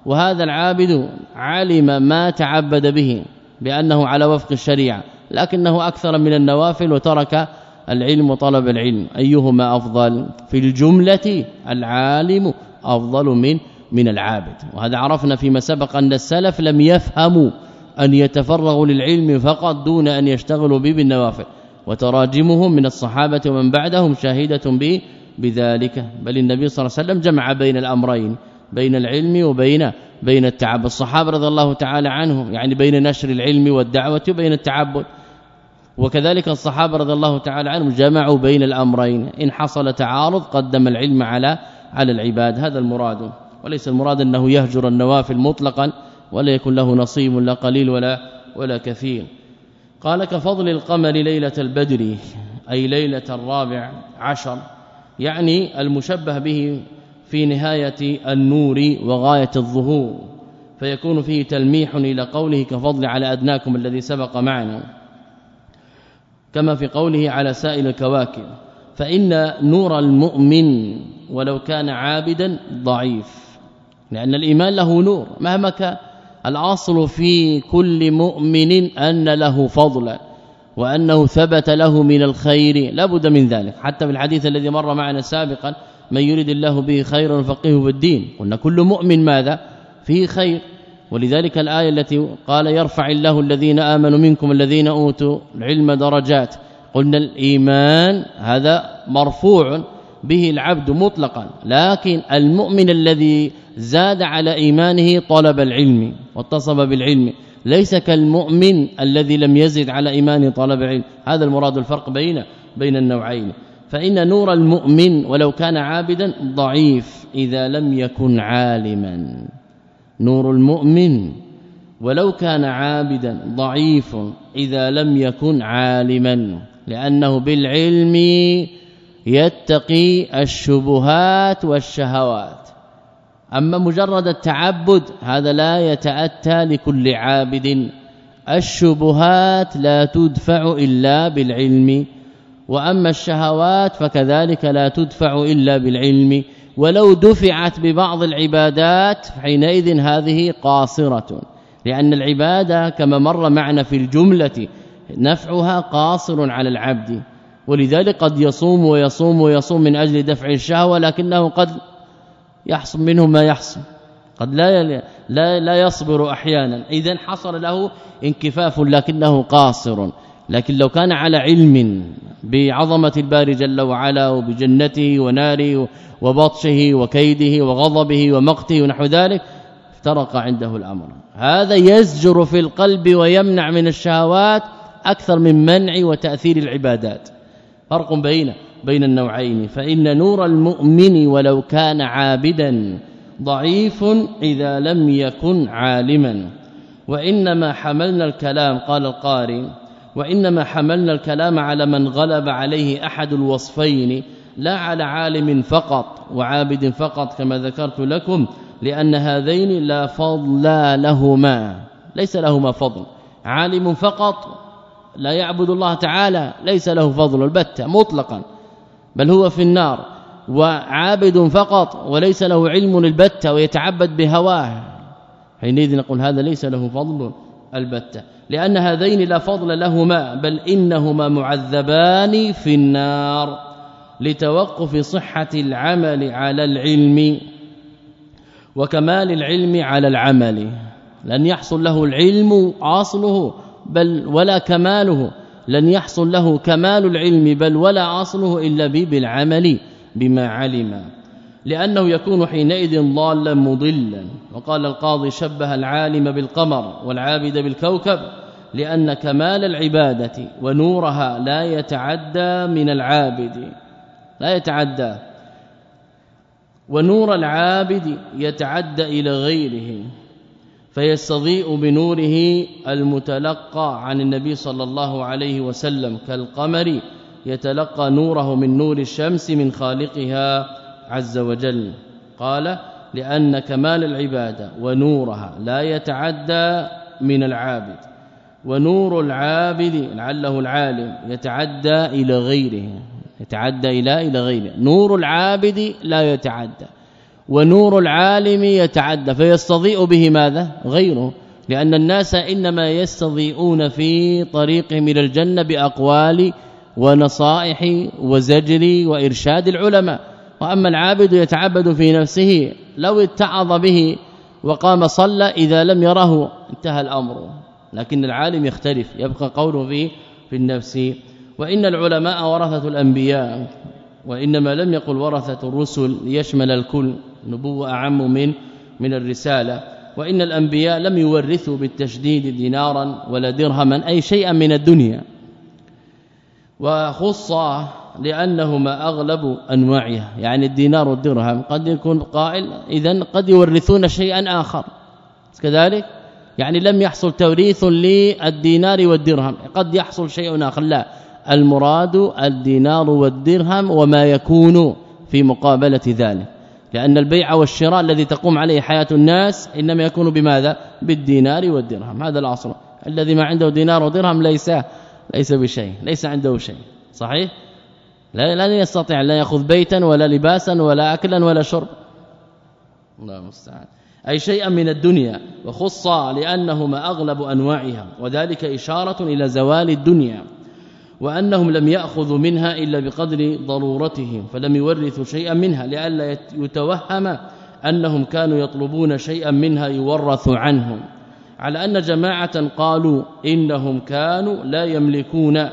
Speaker 2: وهذا العابد علم ما تعبد به بأنه على وفق الشريعة. لكنه أكثر من النوافل وترك العلم وطلب العلم. أيهما أفضل؟ في الجملة العالم أفضل من من العابد. وهذا عرفنا فيما سبق أن السلف لم يفهموا أن يتفرغوا للعلم فقط دون أن يشتغلوا به بالنوافل. وتراجمهم من الصحابة ومن بعدهم شاهدة به بذلك. بل النبي صلى الله عليه وسلم جمع بين الأمرين بين العلم وبين بين التعبد. الصحابة رضي الله تعالى عنهم يعني بين نشر العلم والدعوة وبين التعبد. وكذلك الصحابة رضي الله تعالى عنهم جمعوا بين الأمرين. إن حصل تعارض قدم العلم على على العباد. هذا المراد. وليس المراد أنه يهجر النوافل مطلقا ولا يكون له نصيب لا قليل ولا ولا كثير. قال كفضل القمر ليلة البدر أي ليلة الرابع عشر يعني المشبه به في نهاية النور وغاية الظهور فيكون فيه تلميح إلى قوله كفضل على أدناكم الذي سبق معنا. كما في قوله على سائل الكواكب فإن نور المؤمن ولو كان عابدا ضعيف لأن الإيمان له نور مهما كان. الأصل في كل مؤمن أن له فضلا وأنه ثبت له من الخير لابد من ذلك. حتى في الحديث الذي مر معنا سابقا من يريد الله به خيرا فقهه في الدين. قلنا كل مؤمن ماذا؟ فيه خير. ولذلك الآية التي قال يرفع الله الذين آمنوا منكم الذين أوتوا العلم درجات. قلنا الإيمان هذا مرفوع به العبد مطلقا لكن المؤمن الذي زاد على إيمانه طلب العلم واتصب بالعلم ليس كالمؤمن الذي لم يزد على ايمانه طلب العلم. هذا المراد الفرق بين بين النوعين. فإن نور المؤمن ولو كان عابدا ضعيف إذا لم يكن عالما. نور المؤمن. ولو كان عابدا ضعيف إذا لم يكن عالما لأنه بالعلم يتقي الشبهات والشهوات. أما مجرد التعبد هذا لا يتأتى لكل عابد. الشبهات لا تدفع إلا بالعلم وأما الشهوات فكذلك لا تدفع إلا بالعلم. ولو دفعت ببعض العبادات حينئذ هذه قاصرة. لأن العبادة كما مر معنا في الجملة نفعها قاصر على العبد. ولذلك قد يصوم ويصوم ويصوم من أجل دفع الشهوة لكنه قد يحصل منه ما يحصل. قد لا لا لا يصبر أحيانا. اذا حصل له انكفاف لكنه قاصر. لكن لو كان على علم بعظمة الباري جل وعلا وبجنته وناره وبطشه وكيده وغضبه ومقته ونحو ذلك افترق عنده الأمر. هذا يزجر في القلب ويمنع من الشهوات أكثر من منع وتأثير العبادات. فرق بين بين النوعين. فإن نور المؤمن ولو كان عابدا ضعيف إذا لم يكن عالما. وإنما حملنا الكلام قال القارئ وإنما حملنا الكلام على من غلب عليه أحد الوصفين لا على عالم فقط وعابد فقط كما ذكرت لكم لأن هذين لا فضل لهما ليس لهما فضل. عالم فقط لا يعبد الله تعالى ليس له فضل البتة مطلقا بل هو في النار. وعابد فقط وليس له علم البتة ويتعبد بهواه. حينئذ نقول هذا ليس له فضل البتة. لأن هذين لا فضل لهما بل إنهما معذبان في النار لتوقف صحة العمل على العلم وكمال العلم على العمل. لن يحصل له العلم اصله بل ولا كماله. لن يحصل له كمال العلم بل ولا اصله إلا بالعمل بما علم. لأنه يكون حينئذ ضالا مضلا. وقال القاضي شبه العالم بالقمر والعابد بالكوكب لأن كمال العبادة ونورها لا يتعدى من العابد. لا يتعدى. ونور العابد يتعدى إلى غيره فيستضيء بنوره المتلقى عن النبي صلى الله عليه وسلم. كالقمر يتلقى نوره من نور الشمس من خالقها عز وجل قال لأن كمال العبادة ونورها لا يتعدى من العابد ونور العابد لعله العالم يتعدى إلى غيره يتعدى إلى إلى غيره نور العابد لا يتعدى ونور العالم يتعدى فيستضيء به ماذا؟ غيره لأن الناس إنما يستضيئون في طريقهم إلى الجنة بأقوال ونصائح وزجر وإرشاد العلماء. وأما العابد يتعبد في نفسه لو اتعظ به وقام صلى إذا لم يره انتهى الأمر. لكن العالم يختلف يبقى قوله فيه في النفس. وإن العلماء ورثة الأنبياء وإنما لم يقل ورثة الرسل ليشمل الكل نبوة أعم من من الرسالة. وإن الأنبياء لم يورثوا بالتشديد دينارا ولا درهما أي شيئا من الدنيا. وخص لأنهما أغلب أنواعها. يعني الدينار والدرهم قد يكون قائل اذا قد يورثون شيئا آخر. كذلك يعني لم يحصل توريث للدينار والدرهم. قد يحصل شيء آخر. لا. المراد الدينار والدرهم وما يكون في مقابلة ذلك. لأن البيع والشراء الذي تقوم عليه حياة الناس إنما يكون بماذا؟ بالدينار والدرهم. هذا الأصل. الذي ما عنده دينار ودرهم ليس ليس بشيء ليس عنده شيء. صحيح؟ لا لا يستطيع لا يأخذ بيتا ولا لباسا ولا أكلا ولا شرب. الله المستعان. أي شيئا من الدنيا وخص لأنهما أغلب أنواعها وذلك إشارة إلى زوال الدنيا وأنهم لم يأخذوا منها إلا بقدر ضرورتهم فلم يورثوا شيئا منها لئلا يتوهم أنهم كانوا يطلبون شيئا منها يورث عنهم. على أن جماعة قالوا إنهم كانوا لا يملكون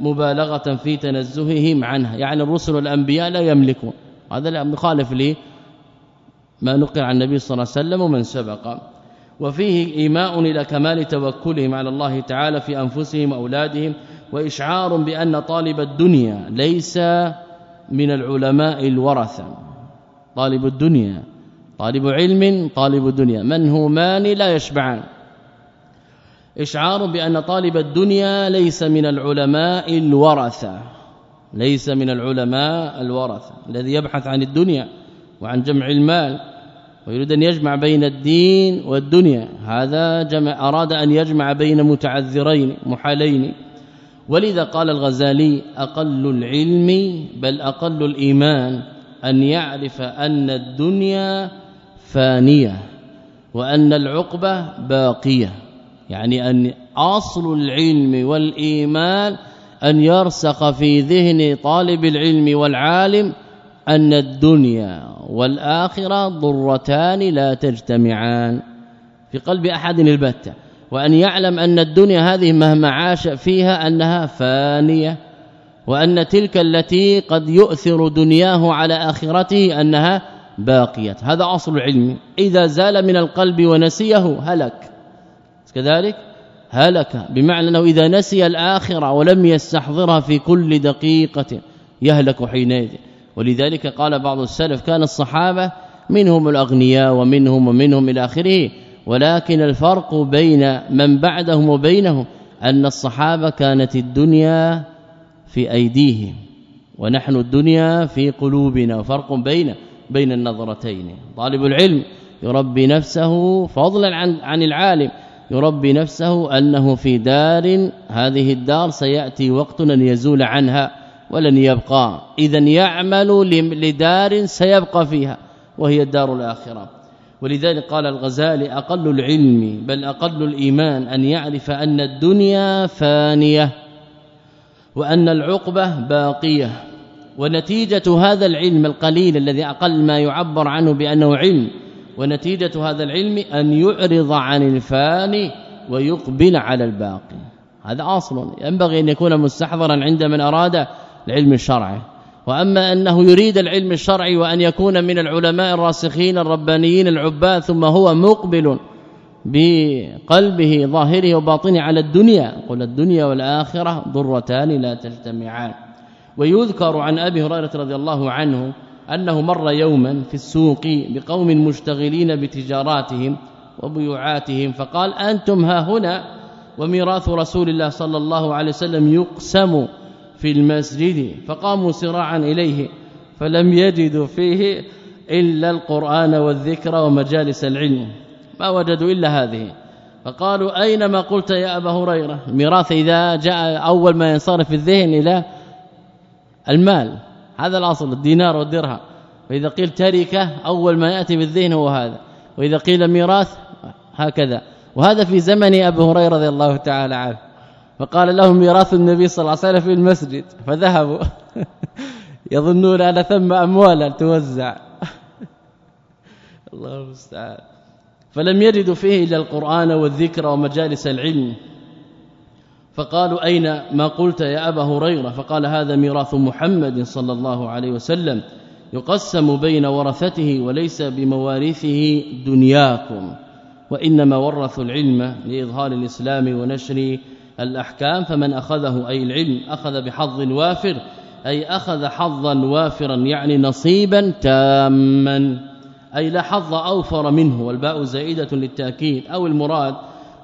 Speaker 2: مبالغة في تنزههم عنها. يعني الرسل والأنبياء لا يملكون. هذا مخالف لي ما نقل عن النبي صلى الله عليه وسلم ومن سبق. وفيه إيماء إلى كمال توكلهم على الله تعالى في أنفسهم وأولادهم وإشعار بأن طالب الدنيا ليس من العلماء الورثة. طالب الدنيا طالب علم طالب الدنيا. منهومان لا يشبعان. إشعار بأن طالب الدنيا ليس من العلماء الورثة ليس من العلماء الورثة الذي يبحث عن الدنيا وعن جمع المال ويريد أن يجمع بين الدين والدنيا. هذا جمع أراد أن يجمع بين متعذرين محالين. ولذا قال الغزالي أقل العلم بل أقل الإيمان أن يعرف أن الدنيا فانية وأن العقبة باقية. يعني أن أصل العلم والإيمان أن يرسخ في ذهن طالب العلم والعالم أن الدنيا والآخرة ضرتان لا تجتمعان في قلب أحد البتة. وأن يعلم أن الدنيا هذه مهما عاش فيها أنها فانية. وأن تلك التي قد يؤثر دنياه على آخرته أنها باقية. هذا أصل العلم. إذا زال من القلب ونسيه هلك. كذلك هلك بمعنى أنه إذا نسي الآخرة ولم يستحضرها في كل دقيقة يهلك حينئذ. ولذلك قال بعض السلف كان الصحابة منهم الأغنياء ومنهم ومنهم إلى آخره ولكن الفرق بين من بعدهم وبينهم أن الصحابة كانت الدنيا في أيديهم ونحن الدنيا في قلوبنا وفرق بين بين النظرتين. طالب العلم يربي نفسه فضلا عن عن العالم يربي نفسه أنه في دار هذه الدار سيأتي وقت ان يزول عنها ولن يبقى. اذا يعمل لدار سيبقى فيها وهي الدار الآخرة. ولذلك قال الغزالي أقل العلم بل أقل الإيمان أن يعرف أن الدنيا فانية وأن العقبة باقية. ونتيجة هذا العلم القليل الذي أقل ما يعبر عنه بأنه علم ونتيجة هذا العلم أن يعرض عن الفاني ويقبل على الباقي. هذا أصل. ينبغي أن يكون مستحضرا عند من أراد العلم الشرعي. وأما أنه يريد العلم الشرعي وأن يكون من العلماء الراسخين الربانيين العباد ثم هو مقبل بقلبه ظاهره وباطنه على الدنيا قل الدنيا والآخرة ضرتان لا تجتمعان. ويذكر عن أبي هريرة رضي الله عنه أنه مر يوما في السوق بقوم مشتغلين بتجاراتهم وبيوعاتهم فقال أنتم ها هنا؟ وميراث رسول الله صلى الله عليه وسلم يقسم في المسجد فقاموا سراعا إليه فلم يجدوا فيه إلا القرآن والذكر ومجالس العلم ما وجدوا إلا هذه. فقالوا أين ما قلت يا أبا هريرة؟ الميراث إذا جاء أول ما ينصرف الذهن إلى المال. هذا الأصل الدينار والدرهم. وإذا قيل تركة أول ما يأتي بالذهن هو هذا. وإذا قيل ميراث هكذا. وهذا في زمن أبي هريرة رضي الله تعالى عنه. فقال لهم ميراث النبي صلى الله عليه وسلم في المسجد. فذهبوا. يظنون أن ثم أموالا توزع. الله المستعان. فلم يجدوا فيه إلا القرآن والذكر ومجالس العلم. فقالوا أين ما قلت يا أبا هريرة؟ فقال هذا ميراث محمد صلى الله عليه وسلم يقسم بين ورثته وليس بمواريثه دنياكم وإنما ورثوا العلم لإظهار الإسلام ونشر الأحكام فمن أخذه أي العلم أخذ بحظ وافر أي أخذ حظا وافرا يعني نصيبا تاما أي لا حظ أوفر منه والباء زائدة للتأكيد أو المراد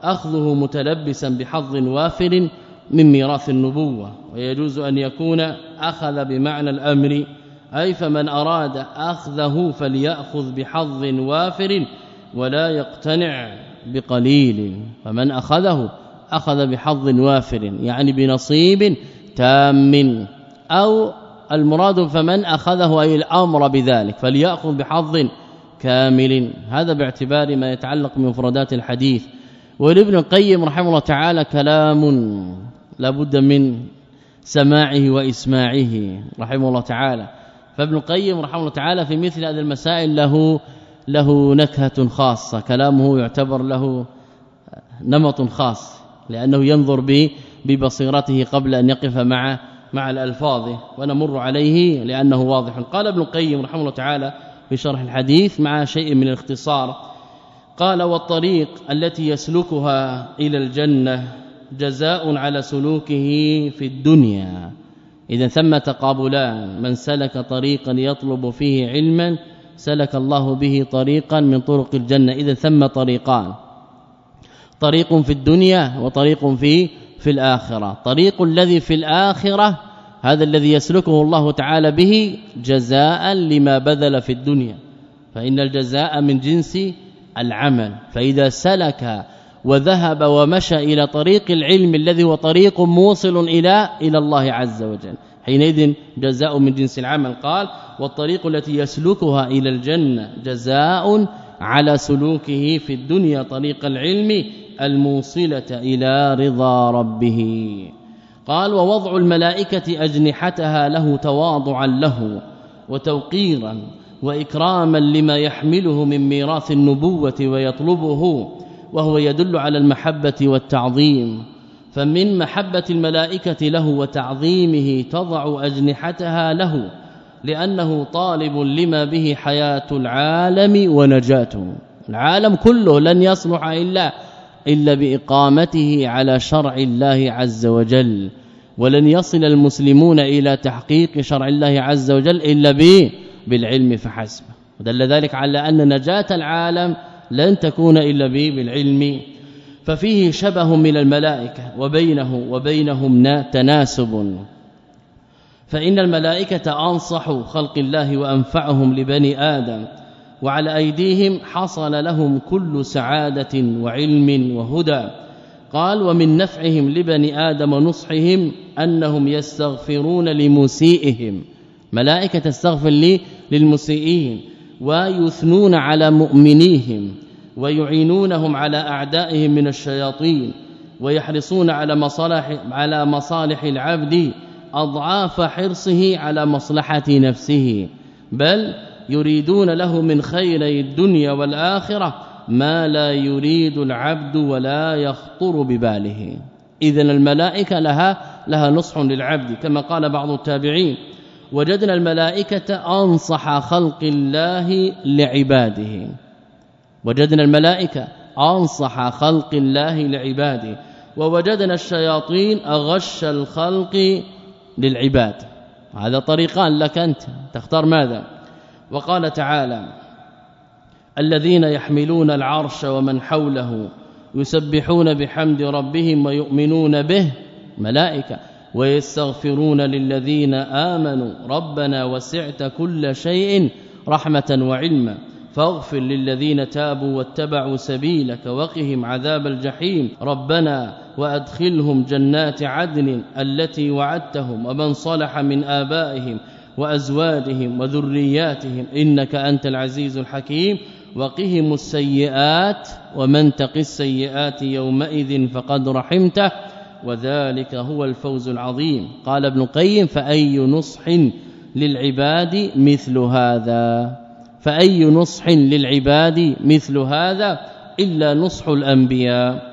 Speaker 2: أخذه متلبسا بحظ وافر من ميراث النبوة ويجوز أن يكون أخذ بمعنى الأمر أي فمن أراد أخذه فليأخذ بحظ وافر ولا يقتنع بقليل فمن أخذه أخذ بحظ وافر يعني بنصيب تام أو المراد فمن أخذه أي الأمر بذلك فليأخذ بحظ كامل هذا باعتبار ما يتعلق بمفردات الحديث. ولابن القيم رحمه الله تعالى كلام لابد من سماعه وإسماعه رحمه الله تعالى. فابن القيم رحمه الله تعالى في مثل هذه المسائل له له نكهة خاصة. كلامه يعتبر له نمط خاص لأنه ينظر به ببصيرته قبل أن يقف مع مع الألفاظ ونمر عليه لأنه واضح. قال ابن القيم رحمه الله تعالى في شرح الحديث مع شيء من الاختصار قال والطريق التي يسلكها إلى الجنة جزاء على سلوكه في الدنيا. إذا ثم تقابلان من سلك طريقا يطلب فيه علما سلك الله به طريقا من طرق الجنة. إذا ثم طريقان طريق في الدنيا وطريق في في الآخرة. طريق الذي في الآخرة هذا الذي يسلكه الله تعالى به جزاء لما بذل في الدنيا. فإن الجزاء من جنس العمل. فإذا سلك وذهب ومشى إلى طريق العلم الذي هو طريق موصل إلى إلى الله عز وجل. حينئذ جزاء من جنس العمل. قال والطريق التي يسلكها إلى الجنة جزاء على سلوكه في الدنيا طريق العلم الموصلة إلى رضا ربه. قال ووضع الملائكة أجنحتها له تواضعا له وتوقيرا وإكراما لما يحمله من ميراث النبوة ويطلبه وهو يدل على المحبة والتعظيم. فمن محبة الملائكة له وتعظيمه تضع أجنحتها له لأنه طالب لما به حياة العالم ونجاته. العالم كله لن يصلح إلا إلا بإقامته على شرع الله عز وجل. ولن يصل المسلمون إلى تحقيق شرع الله عز وجل إلا به. بالعلم فحسب. ودل ذلك على أن نجاة العالم لن تكون إلا به بالعلم. ففيه شبه من الملائكة وبينه وبينهم تناسب. فإن الملائكة أنصح خلق الله وأنفعهم لبني آدم وعلى أيديهم حصل لهم كل سعادة وعلم وهدى. قال ومن نفعهم لبني آدم ونصحهم أنهم يستغفرون لمسيئهم. ملائكة تستغفر لي للمسيئين ويثنون على مؤمنيهم ويعينونهم على أعدائهم من الشياطين ويحرصون على مصالح على مصالح العبد أضعاف حرصه على مصلحة نفسه. بل يريدون له من خيري الدنيا والآخرة ما لا يريد العبد ولا يخطر بباله. اذا الملائكة لها لها نصح للعبد كما قال بعض التابعين وجدنا الملائكة أنصح خلق الله لعباده. وجدنا الملائكة أنصح خلق الله لعباده. ووجدنا الشياطين أغش الخلق للعباد. هذا طريقان لك أنت. تختار ماذا؟ وقال تعالى الذين يحملون العرش ومن حوله يسبحون بحمد ربهم ويؤمنون به ملائكة. ويستغفرون للذين آمنوا ربنا وسعت كل شيء رحمة وعلما. فاغفر للذين تابوا واتبعوا سبيلك وقهم عذاب الجحيم. ربنا وأدخلهم جنات عدن التي وعدتهم ومن صلح من آبائهم وأزواجهم وذرياتهم إنك أنت العزيز الحكيم. وقهم السيئات ومن تق السيئات يومئذ فقد رحمته. وذلك هو الفوز العظيم. قال ابن قيم فأي نصح للعباد مثل هذا؟ فأي نصح للعباد مثل هذا إلا نصح الأنبياء؟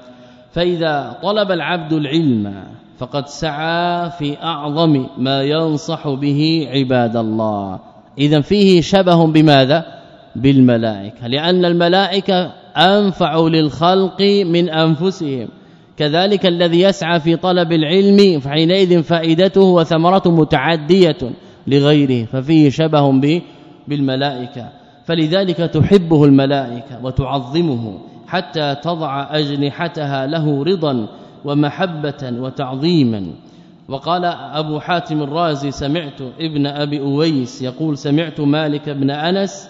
Speaker 2: فإذا طلب العبد العلم فقد سعى في أعظم ما ينصح به عباد الله. اذا فيه شبه بماذا؟ بالملائكة لأن الملائكة أنفع للخلق من أنفسهم. كذلك الذي يسعى في طلب العلم فحينئذ فائدته وثمرته متعدية لغيره ففيه شبه به بالملائكة. فلذلك تحبه الملائكة وتعظمه حتى تضع أجنحتها له رضا ومحبة وتعظيما. وقال أبو حاتم الرازي سمعت ابن أبي أويس يقول سمعت مالك بن أنس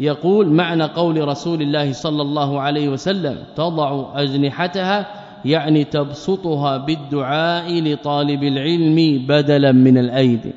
Speaker 2: يقول معنى قول رسول الله صلى الله عليه وسلم تضع أجنحتها يعني تبسطها بالدعاء لطالب العلم بدلا من الأيدي.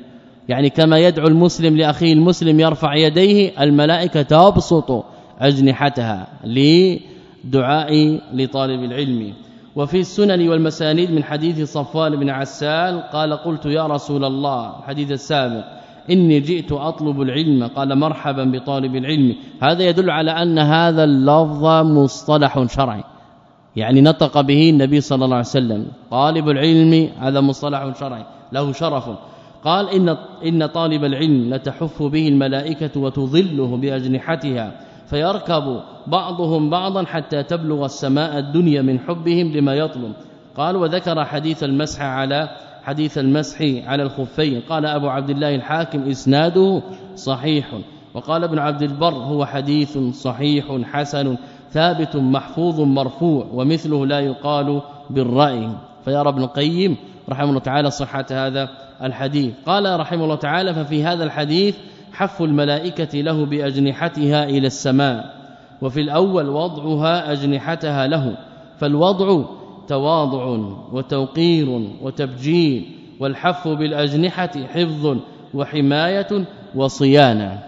Speaker 2: يعني كما يدعو المسلم لأخيه المسلم يرفع يديه الملائكة تبسط أجنحتها لدعاء لطالب العلم. وفي السنن والمسانيد من حديث صفوان بن عسال قال قلت يا رسول الله الحديث السابق إني جئت أطلب العلم. قال مرحبا بطالب العلم. هذا يدل على أن هذا اللفظ مصطلح شرعي. يعني نطق به النبي صلى الله عليه وسلم. طالب العلم هذا مصطلح شرعي له شرف. قال إن إن طالب العلم لتحف به الملائكة وتظله بأجنحتها فيركب بعضهم بعضا حتى تبلغ السماء الدنيا من حبهم لما يطلب. قال وذكر حديث المسح على حديث المسح على الخفين. قال أبو عبد الله الحاكم إسناده صحيح. وقال ابن عبد البر هو حديث صحيح حسن. ثابت محفوظ مرفوع ومثله لا يقال بالرأي. فيرى ابن القيم رحمه الله تعالى صحة هذا الحديث. قال رحمه الله تعالى ففي هذا الحديث حف الملائكة له بأجنحتها إلى السماء وفي الأول وضعها أجنحتها له فالوضع تواضع وتوقير وتبجيل والحف بالأجنحة حفظ وحماية وصيانة.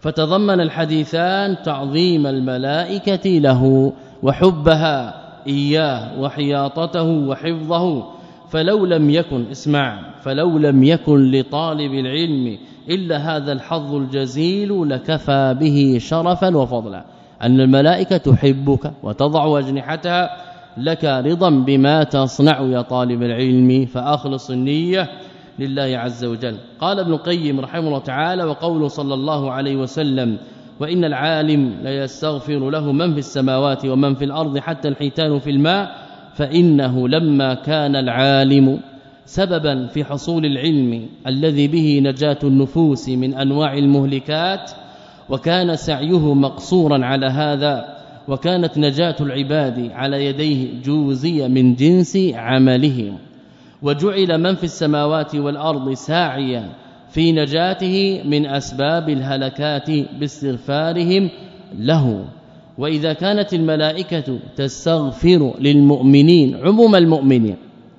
Speaker 2: فتضمن الحديثان تعظيم الملائكة له وحبها إياه وحياطته وحفظه فلو لم يكن اسمع فلو لم يكن لطالب العلم إلا هذا الحظ الجزيل لكفى به شرفا وفضلا. أن الملائكة تحبك وتضع أجنحتها لك رضا بما تصنع يا طالب العلم فأخلص النية لله عز وجل. قال ابن القيم رحمه الله تعالى وقوله صلى الله عليه وسلم وإن العالم لا يستغفر له من في السماوات ومن في الأرض حتى الحيتان في الماء فإنه لما كان العالم سببا في حصول العلم الذي به نجاة النفوس من أنواع المهلكات وكان سعيه مقصورا على هذا وكانت نجاة العباد على يديه جوزية من جنس عملهم وجعل من في السماوات والأرض ساعيا في نجاته من أسباب الهلكات باستغفارهم له. وإذا كانت الملائكة تستغفر للمؤمنين عموم المؤمنين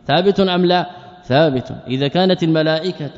Speaker 2: ثابت أم لا؟ ثابت. إذا كانت الملائكة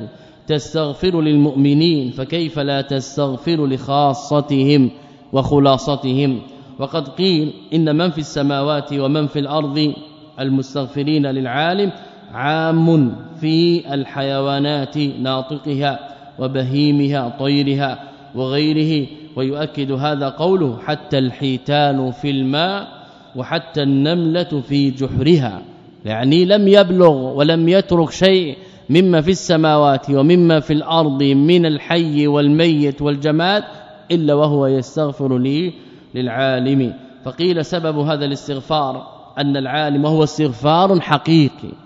Speaker 2: تستغفر للمؤمنين فكيف لا تستغفر لخاصتهم وخلاصتهم؟ وقد قيل إن من في السماوات ومن في الأرض المستغفرين للعالم عام في الحيوانات ناطقها وبهيمها طيرها وغيره ويؤكد هذا قوله حتى الحيتان في الماء وحتى النملة في جحرها. يعني لم يبلغ ولم يترك شيء مما في السماوات ومما في الأرض من الحي والميت والجماد إلا وهو يستغفر لي للعالم فقيل سبب هذا الاستغفار أن العالم وهو استغفار حقيقي.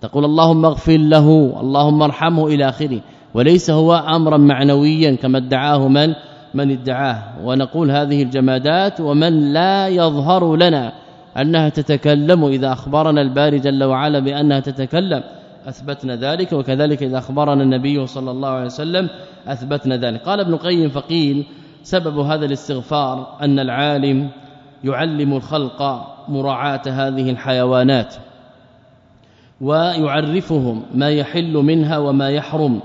Speaker 2: تقول اللهم اغفر له اللهم ارحمه إلى آخره. وليس هو أمرا معنويا كما ادعاه من؟ من ادعاه. ونقول هذه الجمادات ومن لا يظهر لنا أنها تتكلم إذا أخبرنا الباري جل وعلا بأنها تتكلم. أثبتنا ذلك وكذلك إذا أخبرنا النبي صلى الله عليه وسلم أثبتنا ذلك. قال ابن قيم فقيل سبب هذا الاستغفار أن العالم يعلم الخلق مراعاة هذه الحيوانات. ويعرفهم ما يحل منها وما يحرم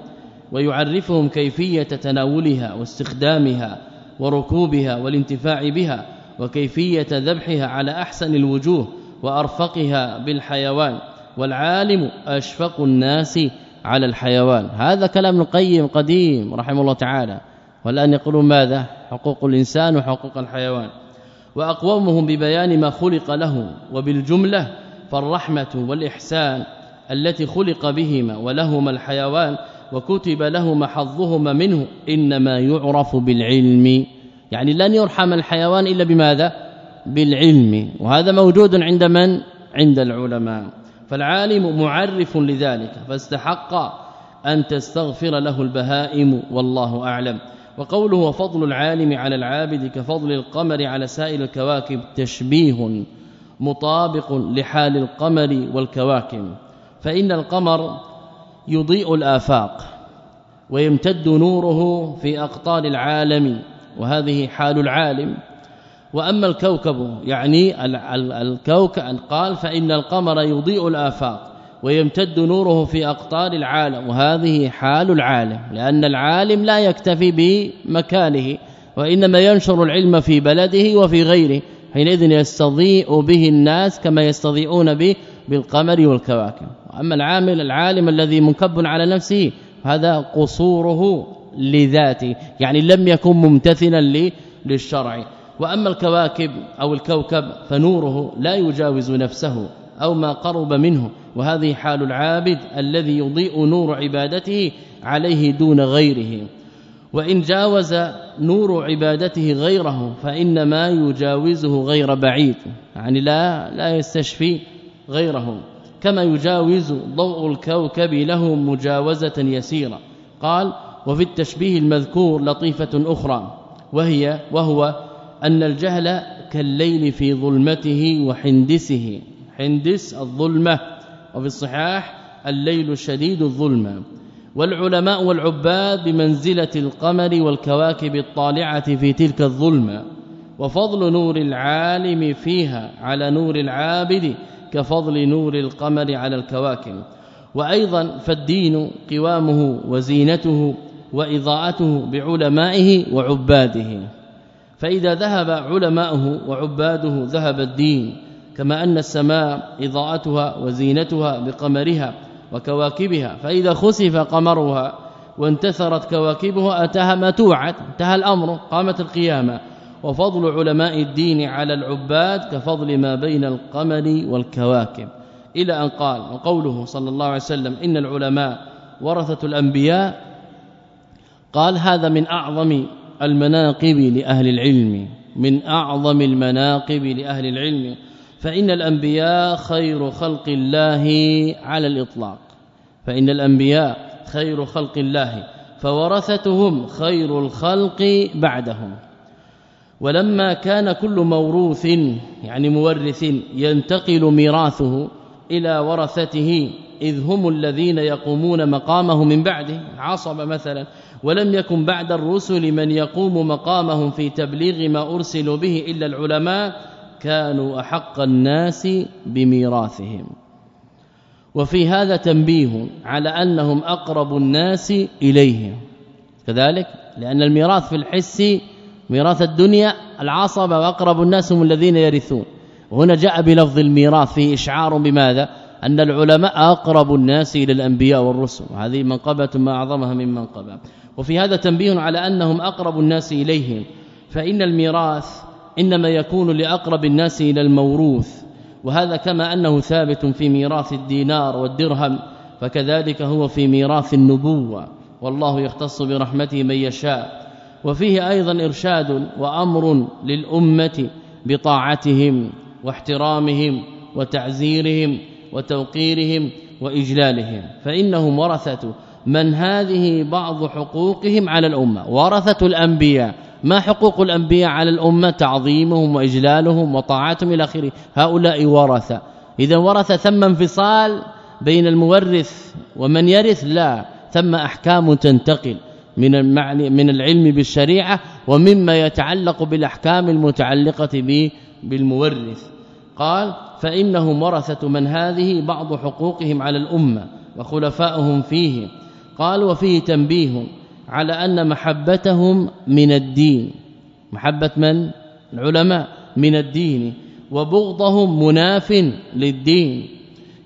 Speaker 2: ويعرفهم كيفية تناولها واستخدامها وركوبها والانتفاع بها وكيفية ذبحها على أحسن الوجوه وأرفقها بالحيوان والعالم أشفق الناس على الحيوان. هذا كلام القيم قديم رحمه الله تعالى. والآن يقولون ماذا؟ حقوق الإنسان وحقوق الحيوان. وأقومهم ببيان ما خلق له وبالجملة فالرحمة والإحسان التي خلق بهما ولهما الحيوان وكتب لهما حظهما منه إنما يعرف بالعلم. يعني لن يرحم الحيوان إلا بماذا؟ بالعلم. وهذا موجود عند من؟ عند العلماء. فالعالم معرف لذلك فاستحق أن تستغفر له البهائم والله أعلم. وقوله فضل العالم على العابد كفضل القمر على سائر الكواكب تشبيه. مطابق لحال القمر والكواكب فإن القمر يضيء الآفاق ويمتد نوره في أقطار العالم وهذه حال العالم. وأما الكوكب يعني الكوكب قال فإن القمر يضيء الآفاق ويمتد نوره في أقطار العالم وهذه حال العالم لأن العالم لا يكتفي بمكانه وإنما ينشر العلم في بلده وفي غيره. حينئذ يستضيء به الناس كما يستضيئون به بالقمر والكواكب. اما العامل العالم الذي منكب على نفسه هذا قصوره لذاته يعني لم يكن ممتثلا للشرع. وأما الكواكب أو الكوكب فنوره لا يجاوز نفسه أو ما قرب منه. وهذه حال العابد الذي يضيء نور عبادته عليه دون غيره. وإن جاوز نور عبادته غيره فإنما يجاوزه غير بعيد. يعني لا لا يستشفي غيره. كما يجاوز ضوء الكوكب له مجاوزة يسيرة. قال وفي التشبيه المذكور لطيفة أخرى وهي وهو أن الجهل كالليل في ظلمته وحندسه. حندس الظلمة. وفي الصحاح الليل شديد الظلمة. والعلماء والعباد بمنزلة القمر والكواكب الطالعة في تلك الظلمة وفضل نور العالم فيها على نور العابد كفضل نور القمر على الكواكب. وأيضا فالدين قوامه وزينته وإضاءته بعلمائه وعباده. فإذا ذهب علماؤه وعباده ذهب الدين كما أن السماء إضاءتها وزينتها بقمرها وكواكبها فإذا خسف قمرها وانتثرت كواكبها أتاها ما توعد انتهى الأمر قامت القيامة. وفضل علماء الدين على العباد كفضل ما بين القمر والكواكب. إلى أن قال وقوله صلى الله عليه وسلم إن العلماء ورثة الأنبياء قال هذا من أعظم المناقب لأهل العلم من أعظم المناقب لأهل العلم. فإن الأنبياء خير خلق الله على الإطلاق. فإن الأنبياء خير خلق الله فورثتهم خير الخلق بعدهم. ولما كان كل موروث يعني مورث ينتقل ميراثه إلى ورثته إذ هم الذين يقومون مقامه من بعده. عصب مثلا ولم يكن بعد الرسل من يقوم مقامهم في تبليغ ما أرسلوا به إلا العلماء كانوا أحق الناس بميراثهم. وفي هذا تنبيه على أنهم أقرب الناس إليه. كذلك لأن الميراث في الحس ميراث الدنيا العصبة وأقرب الناس هم الذين يرثون. وهنا جاء بلفظ الميراث فيه إشعار بماذا؟ أن العلماء أقرب الناس إلى الأنبياء والرسل. وهذه منقبة ما أعظمها من منقبة. وفي هذا تنبيه على أنهم أقرب الناس إليهم فإن الميراث إنما يكون لأقرب الناس إلى الموروث. وهذا كما أنه ثابت في ميراث الدينار والدرهم فكذلك هو في ميراث النبوة والله يختص برحمته من يشاء. وفيه أيضا إرشاد وأمر للأمة بطاعتهم واحترامهم وتعزيرهم وتوقيرهم وإجلالهم. فإنهم ورثة من هذه بعض حقوقهم على الأمة ورثة الأنبياء ما حقوق الأنبياء على الأمة تعظيمهم وإجلالهم وطاعتهم إلى آخره؟ هؤلاء ورثة. إذا ورث ثم انفصال بين المورث ومن يرث لا. ثم أحكام تنتقل من المعني من العلم بالشريعة ومما يتعلق بالأحكام المتعلقة به بالمورث. قال فإنهم ورثة من هذه بعض حقوقهم على الأمة وخلفائهم فيه قال وفيه تنبيه على أن محبتهم من الدين. محبة من؟ العلماء. من الدين. وبغضهم مناف للدين.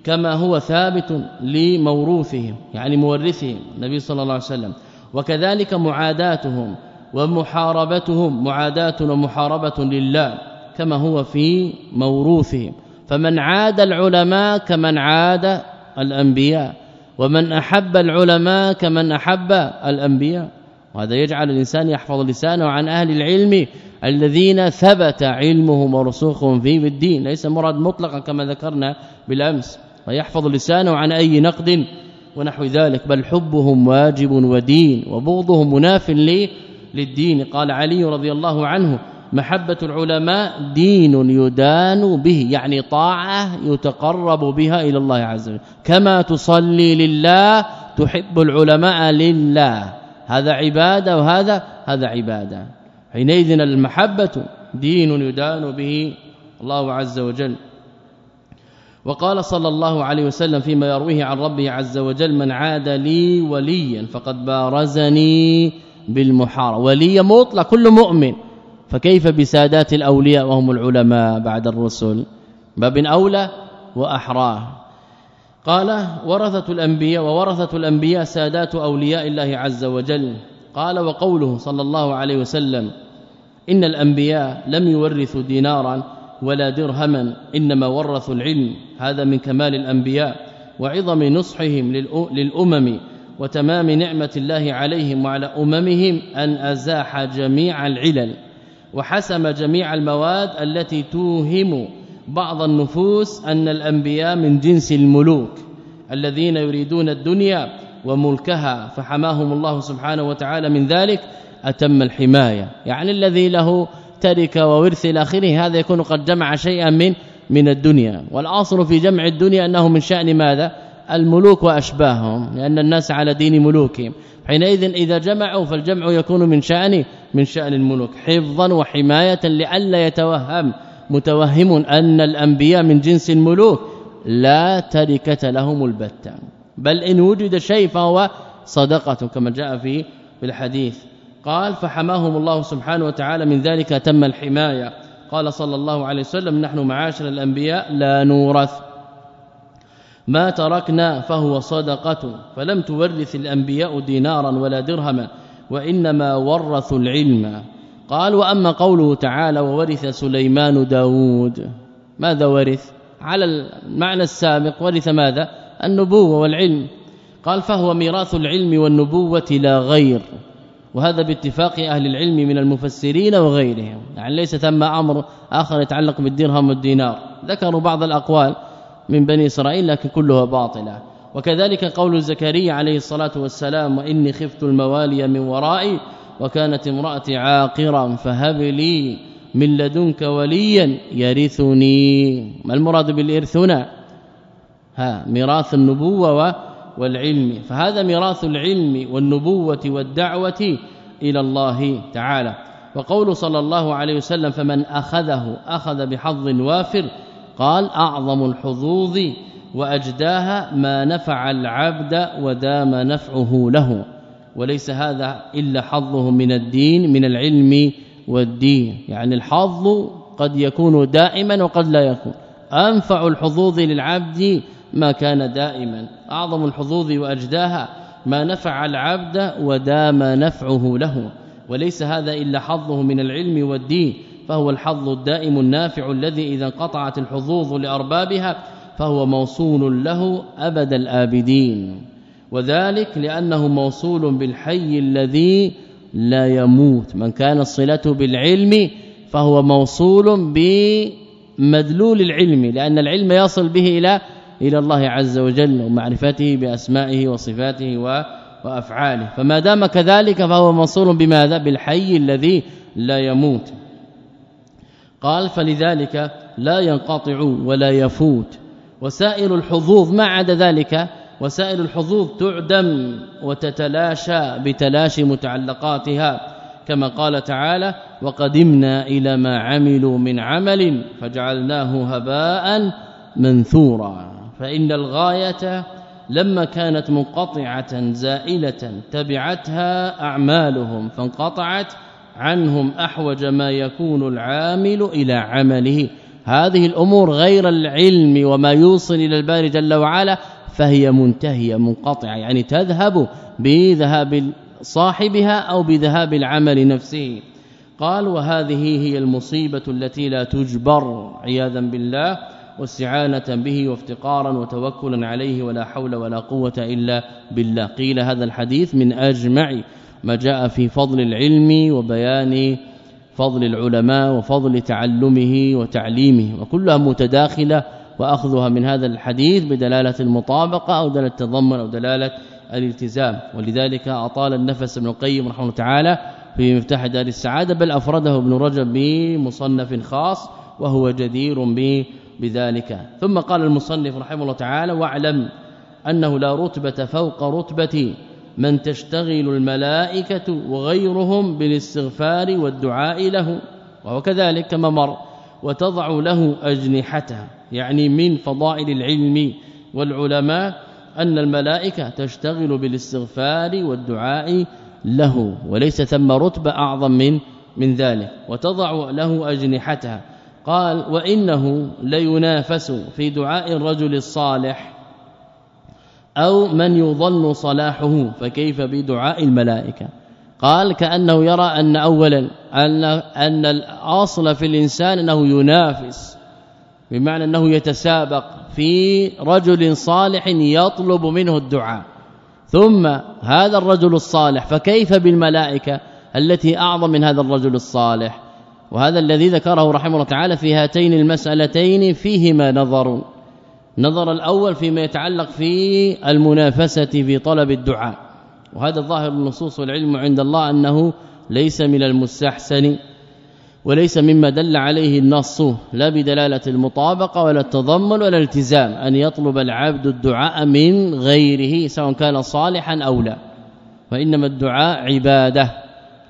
Speaker 2: كما هو ثابت لموروثهم يعني مورثهم النبي صلى الله عليه وسلم. وكذلك معاداتهم ومحاربتهم. معاداه ومحاربة لله كما هو في موروثهم. فمن عاد العلماء كمن عاد الأنبياء. ومن أحب العلماء كمن أحب الأنبياء. وهذا يجعل الإنسان يحفظ لسانه عن أهل العلم الذين ثبت علمهم ورسوخهم فيه بالدين ليس مراد مطلقا كما ذكرنا بالأمس. ويحفظ لسانه عن أي نقد ونحو ذلك. بل حبهم واجب ودين وبغضهم مناف للدين. قال علي رضي الله عنه محبة العلماء دين يدان به يعني طاعة يتقرب بها إلى الله عز وجل. كما تصلي لله تحب العلماء لله. هذا عبادة وهذا هذا عبادة. حينئذ المحبة دين يدان به الله عز وجل. وقال صلى الله عليه وسلم فيما يرويه عن ربه عز وجل من عاد لي وليا فقد بارزني بالمحاربة. ولي مطلق كل مؤمن. فكيف بسادات الأولياء وهم العلماء بعد الرسل؟ باب أولى وأحرى. قال ورثة الأنبياء وورثة الأنبياء سادات أولياء الله عز وجل. قال وقوله صلى الله عليه وسلم إن الأنبياء لم يورثوا دينارا ولا درهما إنما ورثوا العلم. هذا من كمال الأنبياء وعظم نصحهم للأمم وتمام نعمة الله عليهم وعلى أممهم أن أزاح جميع العلل. وحسم جميع المواد التي توهم بعض النفوس أن الأنبياء من جنس الملوك الذين يريدون الدنيا وملكها. فحماهم الله سبحانه وتعالى من ذلك. أتم الحماية. يعني الذي له تركه وورث إلى آخره هذا يكون قد جمع شيئا من من الدنيا. والاصل في جمع الدنيا أنه من شأن ماذا؟ الملوك وأشباههم لأن الناس على دين ملوكهم. حينئذ إذا جمعوا فالجمع يكون من شأن من شأن الملوك. حفظا وحماية لئلا يتوهم متوهم أن الأنبياء من جنس الملوك لا تركة لهم البتة. بل إن وجد شيء فهو صدقة كما جاء في الحديث. قال فحماهم الله سبحانه وتعالى من ذلك تم الحماية. قال صلى الله عليه وسلم نحن معاشر الأنبياء لا نورث. ما تركنا فهو صدقة فلم تورث الأنبياء دينارا ولا درهما وإنما ورثوا العلم. قال وأما قوله تعالى وورث سليمان داود. ماذا ورث؟ على المعنى السابق ورث ماذا؟ النبوة والعلم. قال فهو ميراث العلم والنبوة لا غير. وهذا باتفاق أهل العلم من المفسرين وغيرهم. يعني ليس ثم أمر آخر يتعلق بالدرهم والدينار. ذكروا بعض الأقوال. من بني إسرائيل لكن كلها باطلة. وكذلك قول زكريا عليه الصلاة والسلام وإني خفت الموالي من ورائي وكانت امرأتي عاقرا فهب لي من لدنك وليا يرثني. ما المراد بالإرث هنا؟ ها ميراث النبوة والعلم. فهذا ميراث العلم والنبوة والدعوة إلى الله تعالى. وقول صلى الله عليه وسلم فمن أخذه أخذ بحظ وافر قال أعظم الحظوظ وأجداها ما نفع العبد ودام نفعه له وليس هذا إلا حظه من الدين من العلم والدين. يعني الحظ قد يكون دائما وقد لا يكون. أنفع الحظوظ للعبد ما كان دائما. أعظم الحظوظ وأجداها ما نفع العبد ودام نفعه له وليس هذا إلا حظه من العلم والدين. فهو الحظ الدائم النافع الذي إذا انقطعت الحظوظ لأربابها فهو موصول له أبد الآبدين. وذلك لأنه موصول بالحي الذي لا يموت. من كان صلته بالعلم فهو موصول بمدلول العلم لأن العلم يصل به إلى إلى الله عز وجل ومعرفته بأسمائه وصفاته وأفعاله. فما دام كذلك فهو موصول بماذا؟ بالحي الذي لا يموت. قال فلذلك لا ينقطع ولا يفوت. وسائر الحظوظ ما عدا ذلك؟ وسائر الحظوظ تعدم وتتلاشى بتلاشي متعلقاتها. كما قال تعالى وقدمنا إلى ما عملوا من عمل فجعلناه هباء منثورا. فإن الغاية لما كانت منقطعة زائلة تبعتها أعمالهم فانقطعت عنهم أحوج ما يكون العامل إلى عمله. هذه الأمور غير العلم وما يوصل إلى الباري جل وعلا فهي منتهية منقطعة. يعني تذهب بذهاب صاحبها أو بذهاب العمل نفسه. قال وهذه هي المصيبة التي لا تجبر عياذا بالله واستعانة به وافتقارا وتوكلا عليه ولا حول ولا قوة إلا بالله. قيل هذا الحديث من أجمع ما جاء في فضل العلم وبيان فضل العلماء وفضل تعلمه وتعليمه وكلها متداخلة وأخذها من هذا الحديث بدلالة المطابقة أو دلالة التضمن أو دلالة الالتزام. ولذلك أطال النفس ابن القيم رحمه الله تعالى في مفتاح دار السعادة بل أفرده ابن رجب بمصنف خاص وهو جدير بذلك. ثم قال المصنف رحمه الله تعالى واعلم أنه لا رتبة فوق رتبة من تشتغل الملائكة وغيرهم بالاستغفار والدعاء له وهو كذلك كما مر وتضع له أجنحتها يعني من فضائل العلم والعلماء أن الملائكة تشتغل بالاستغفار والدعاء له وليس ثم رتبة أعظم من من ذلك وتضع له أجنحتها. قال وإنه لينافس في دعاء الرجل الصالح. أو من يظن صلاحه فكيف بدعاء الملائكة؟ قال كأنه يرى أن اولا ان أن الأصل في الإنسان أنه ينافس بمعنى أنه يتسابق في رجل صالح يطلب منه الدعاء. ثم هذا الرجل الصالح فكيف بالملائكة التي أعظم من هذا الرجل الصالح؟ وهذا الذي ذكره رحمه الله تعالى في هاتين المسألتين فيهما نظر نظر الأول فيما يتعلق في المنافسة في طلب الدعاء. وهذا ظاهر النصوص والعلم عند الله أنه ليس من المستحسن وليس مما دل عليه النص لا بدلالة المطابقة ولا التضمن ولا الالتزام أن يطلب العبد الدعاء من غيره سواء كان صالحا أو لا. وإنما الدعاء عبادة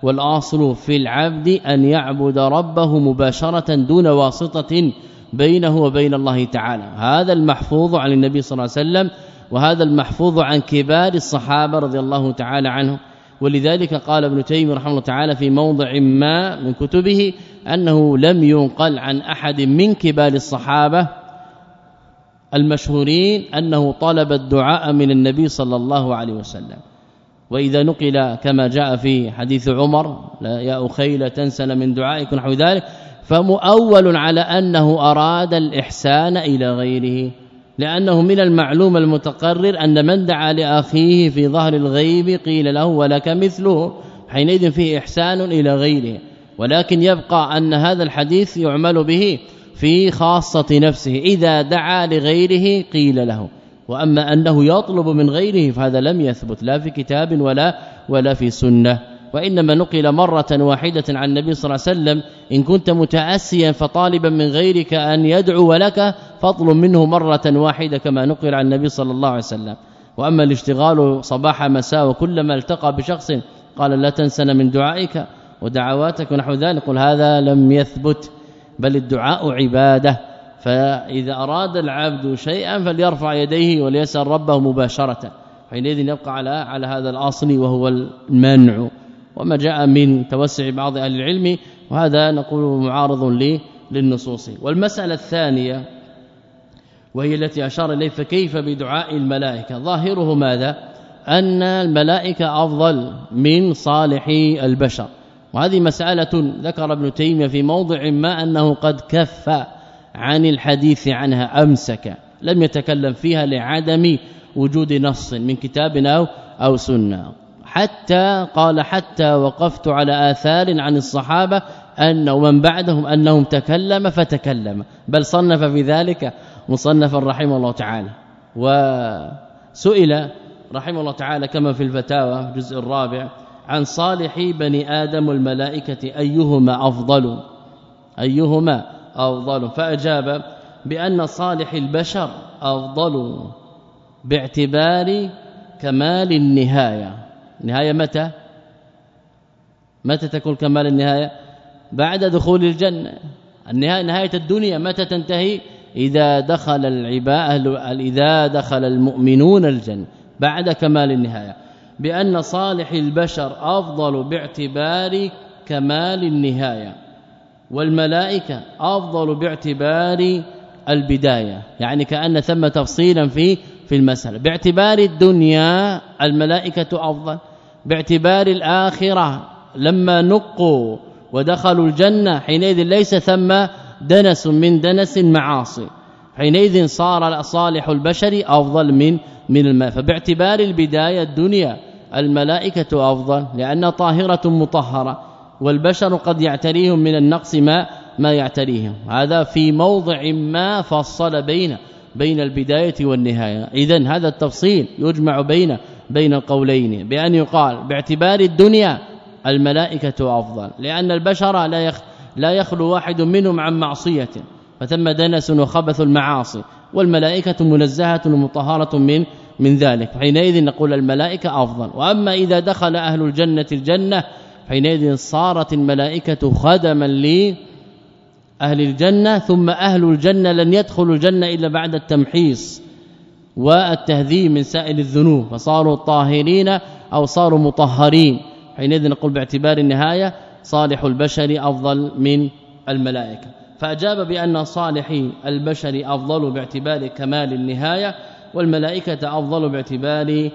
Speaker 2: والأصل في العبد أن يعبد ربه مباشرة دون واسطة بينه وبين الله تعالى. هذا المحفوظ عن النبي صلى الله عليه وسلم وهذا المحفوظ عن كبار الصحابة رضي الله تعالى عنهم. ولذلك قال ابن تيمية رحمه الله تعالى في موضع ما من كتبه أنه لم ينقل عن أحد من كبار الصحابة المشهورين أنه طلب الدعاء من النبي صلى الله عليه وسلم. وإذا نقل كما جاء في حديث عمر لا يا أخي تنسل من دعائك. نحو ذلك. فمؤول على أنه أراد الإحسان إلى غيره لأنه من المعلوم المتقرر أن من دعا لأخيه في ظهر الغيب قيل له ولك مثله حينئذ فيه إحسان إلى غيره. ولكن يبقى أن هذا الحديث يعمل به في خاصة نفسه إذا دعا لغيره قيل له. وأما أنه يطلب من غيره فهذا لم يثبت لا في كتاب ولا ولا في سنة. وإنما نقل مرة واحدة عن النبي صلى الله عليه وسلم إن كنت متأسيا فطالبا من غيرك أن يدعو لك فاطلب منه مرة واحدة كما نقل عن النبي صلى الله عليه وسلم. وأما الاشتغال صباح مساء وكلما التقى بشخص قال لا تنسنا من دعائك ودعواتك ونحو ذلك قل هذا لم يثبت بل الدعاء عبادة. فإذا أراد العبد شيئا فليرفع يديه وليسأل ربه مباشرة حينئذ يبقى على على هذا الأصل وهو المنع. وما جاء من توسع بعض أهل العلم وهذا نقول معارض للنصوص. والمسألة الثانية وهي التي أشار إليه فكيف بدعاء الملائكة؟ ظاهره ماذا؟ أن الملائكة أفضل من صالحي البشر. وهذه مسألة ذكر ابن تيمية في موضع ما أنه قد كف عن الحديث عنها أمسك لم يتكلم فيها لعدم وجود نص من كتاب أو أو سنة. حتى قال حتى وقفت على آثار عن الصحابة أن ومن بعدهم أنهم تكلم فتكلم. بل صنف في ذلك مصنفا رحمه الله تعالى. وسئل رحمه الله تعالى كما في الفتاوى الجزء الرابع عن صالح بني آدم والملائكة أيهما أفضل؟ أيهما أفضل؟ فأجاب بأن صالح البشر أفضل باعتبار كمال النهاية. نهاية متى؟ متى تكون كمال النهاية؟ بعد دخول الجنة. النهايه نهاية الدنيا متى تنتهي؟ إذا دخل العباد إذا دخل المؤمنون الجنة. بعد كمال النهاية. بأن صالح البشر أفضل باعتبار كمال النهاية. والملائكة أفضل باعتبار البداية. يعني كأن ثم تفصيلا في في المسألة. باعتبار الدنيا الملائكة أفضل. باعتبار الآخرة لما نقوا ودخلوا الجنة حينئذ ليس ثم دنس من دنس المعاصي حينئذ صار صالح البشر أفضل من من الماء. فباعتبار البداية الدنيا الملائكة أفضل لأن طاهرة مطهرة والبشر قد يعتريهم من النقص ما ما يعتريهم. هذا في موضع ما فصل بين بين البداية والنهاية. اذا هذا التفصيل يجمع بين بين القولين بأن يقال باعتبار الدنيا الملائكة أفضل لأن البشر لا يخ لا يخلو واحد منهم عن معصية فثم دنس وخبث المعاصي والملائكة منزهة ومطهرة من من ذلك حينئذ نقول الملائكة أفضل. وأما إذا دخل أهل الجنة الجنة حينئذ صارت الملائكة خدما لي أهل الجنة ثم أهل الجنة لن يدخلوا الجنة إلا بعد التمحيص. والتهذيب من سائر الذنوب فصاروا طاهرين أو صاروا مطهرين. حينئذ نقول باعتبار النهاية صالح البشر أفضل من الملائكة. فأجاب بأن صالحي البشر أفضل باعتبار كمال النهاية والملائكة أفضل باعتبار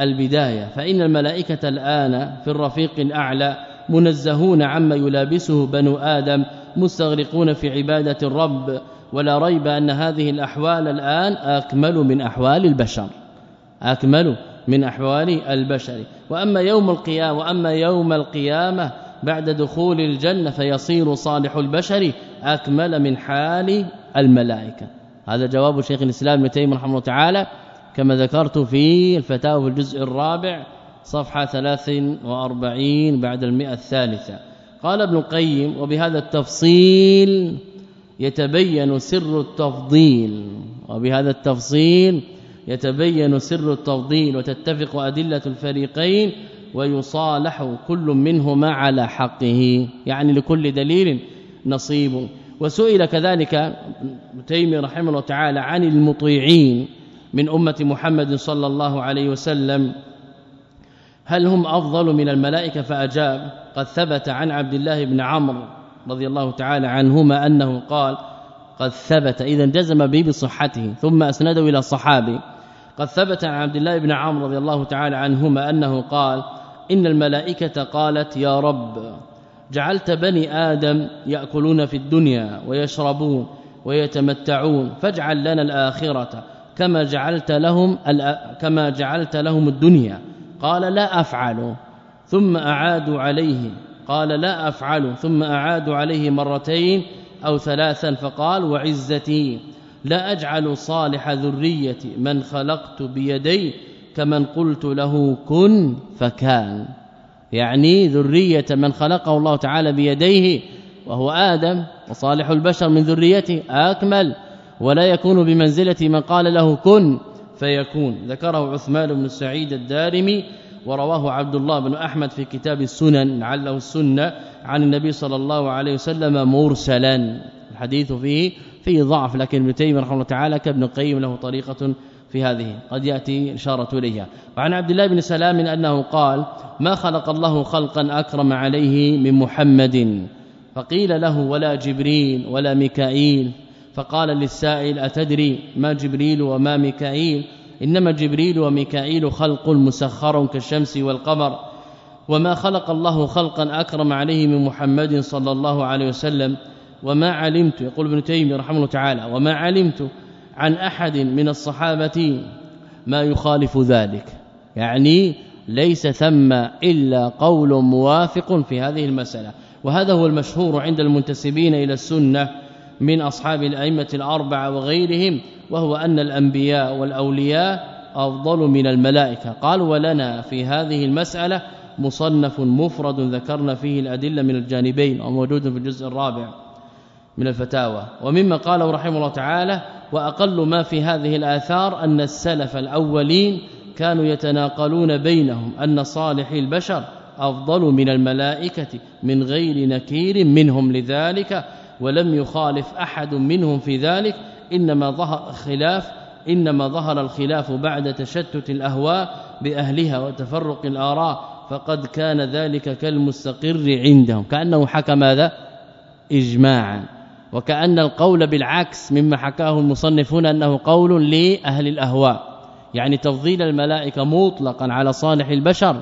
Speaker 2: البداية. فإن الملائكة الآن في الرفيق الأعلى منزهون عما يلابسه بنو آدم مستغرقون في عبادة الرب ولا ريب أن هذه الأحوال الآن أكمل من أحوال البشر أكمل من أحوال البشر. وأما يوم القيامة وأما يوم القيامة بعد دخول الجنة فيصير صالح البشر أكمل من حال الملائكة. هذا جواب شيخ الإسلام ابن تيمية رحمه الله تعالى كما ذكرت في الفتاوى في الجزء الرابع صفحة 43 بعد المئة الثالثة. قال ابن القيم وبهذا التفصيل يتبين سر التفضيل وبهذا التفصيل يتبين سر التفضيل وتتفق أدلة الفريقين ويصالح كل منهما على حقه يعني لكل دليل نصيب. وسئل كذلك تيمي رحمه الله تعالى عن المطيعين من أمة محمد صلى الله عليه وسلم هل هم أفضل من الملائكة؟ فأجاب قد ثبت عن عبد الله بن عمرو رضي الله تعالى عنهما أنه قال قد ثبت اذا جزم به بصحته ثم أسنده إلى الصحابي. قد ثبت عن عبد الله بن عمرو رضي الله تعالى عنهما أنه قال إن الملائكة قالت يا رب جعلت بني آدم يأكلون في الدنيا ويشربون ويتمتعون فاجعل لنا الآخرة كما جعلت لهم كما جعلت لهم الدنيا. قال لا أفعل. ثم أعادوا عليه. قال لا أفعل ثم اعادوا عليه مرتين أو ثلاثا فقال وعزتي لا أجعل صالح ذرية من خلقت بيدي كمن قلت له كن فكان. يعني ذرية من خلقه الله تعالى بيديه وهو آدم وصالح البشر من ذريته أكمل ولا يكون بمنزلة من قال له كن فيكون. ذكره عثمان بن سعيد الدارمي ورواه عبد الله بن أحمد في كتاب السنن لعله السنة عن النبي صلى الله عليه وسلم مرسلا. الحديث فيه فيه ضعف لكن ابن تيمية رحمه الله تعالى كابن القيم له طريقة في هذه. قد يأتي إشارة إليها. وعن عبد الله بن سلام أنه قال ما خلق الله خلقا أكرم عليه من محمد. فقيل له ولا جبريل ولا ميكائيل. فقال للسائل أتدري ما جبريل وما ميكائيل؟ إنما جبريل وميكائيل خلق مسخر كالشمس والقمر وما خلق الله خلقا أكرم عليه من محمد صلى الله عليه وسلم وما علمت يقول ابن تيمية رحمه الله تعالى وما علمت عن أحد من الصحابة ما يخالف ذلك. يعني ليس ثم إلا قول موافق في هذه المسألة. وهذا هو المشهور عند المنتسبين إلى السنة من أصحاب الأئمة الأربعة وغيرهم وهو أن الأنبياء والأولياء أفضل من الملائكة. قال ولنا في هذه المسألة مصنف مفرد ذكرنا فيه الأدلة من الجانبين وموجود في الجزء الرابع من الفتاوى. ومما قاله رحمه الله تعالى وأقل ما في هذه الآثار أن السلف الأولين كانوا يتناقلون بينهم أن صالح البشر أفضل من الملائكة من غير نكير منهم لذلك ولم يخالف أحد منهم في ذلك إنما ظهر خلاف إنما ظهر الخلاف بعد تشتت الأهواء بأهلها وتفرق الآراء فقد كان ذلك كالمستقر عندهم. كأنه حكى ماذا؟ اجماعا. وكأن القول بالعكس مما حكاه المصنفون أنه قول لأهل الأهواء. يعني تفضيل الملائكة مطلقا على صالح البشر.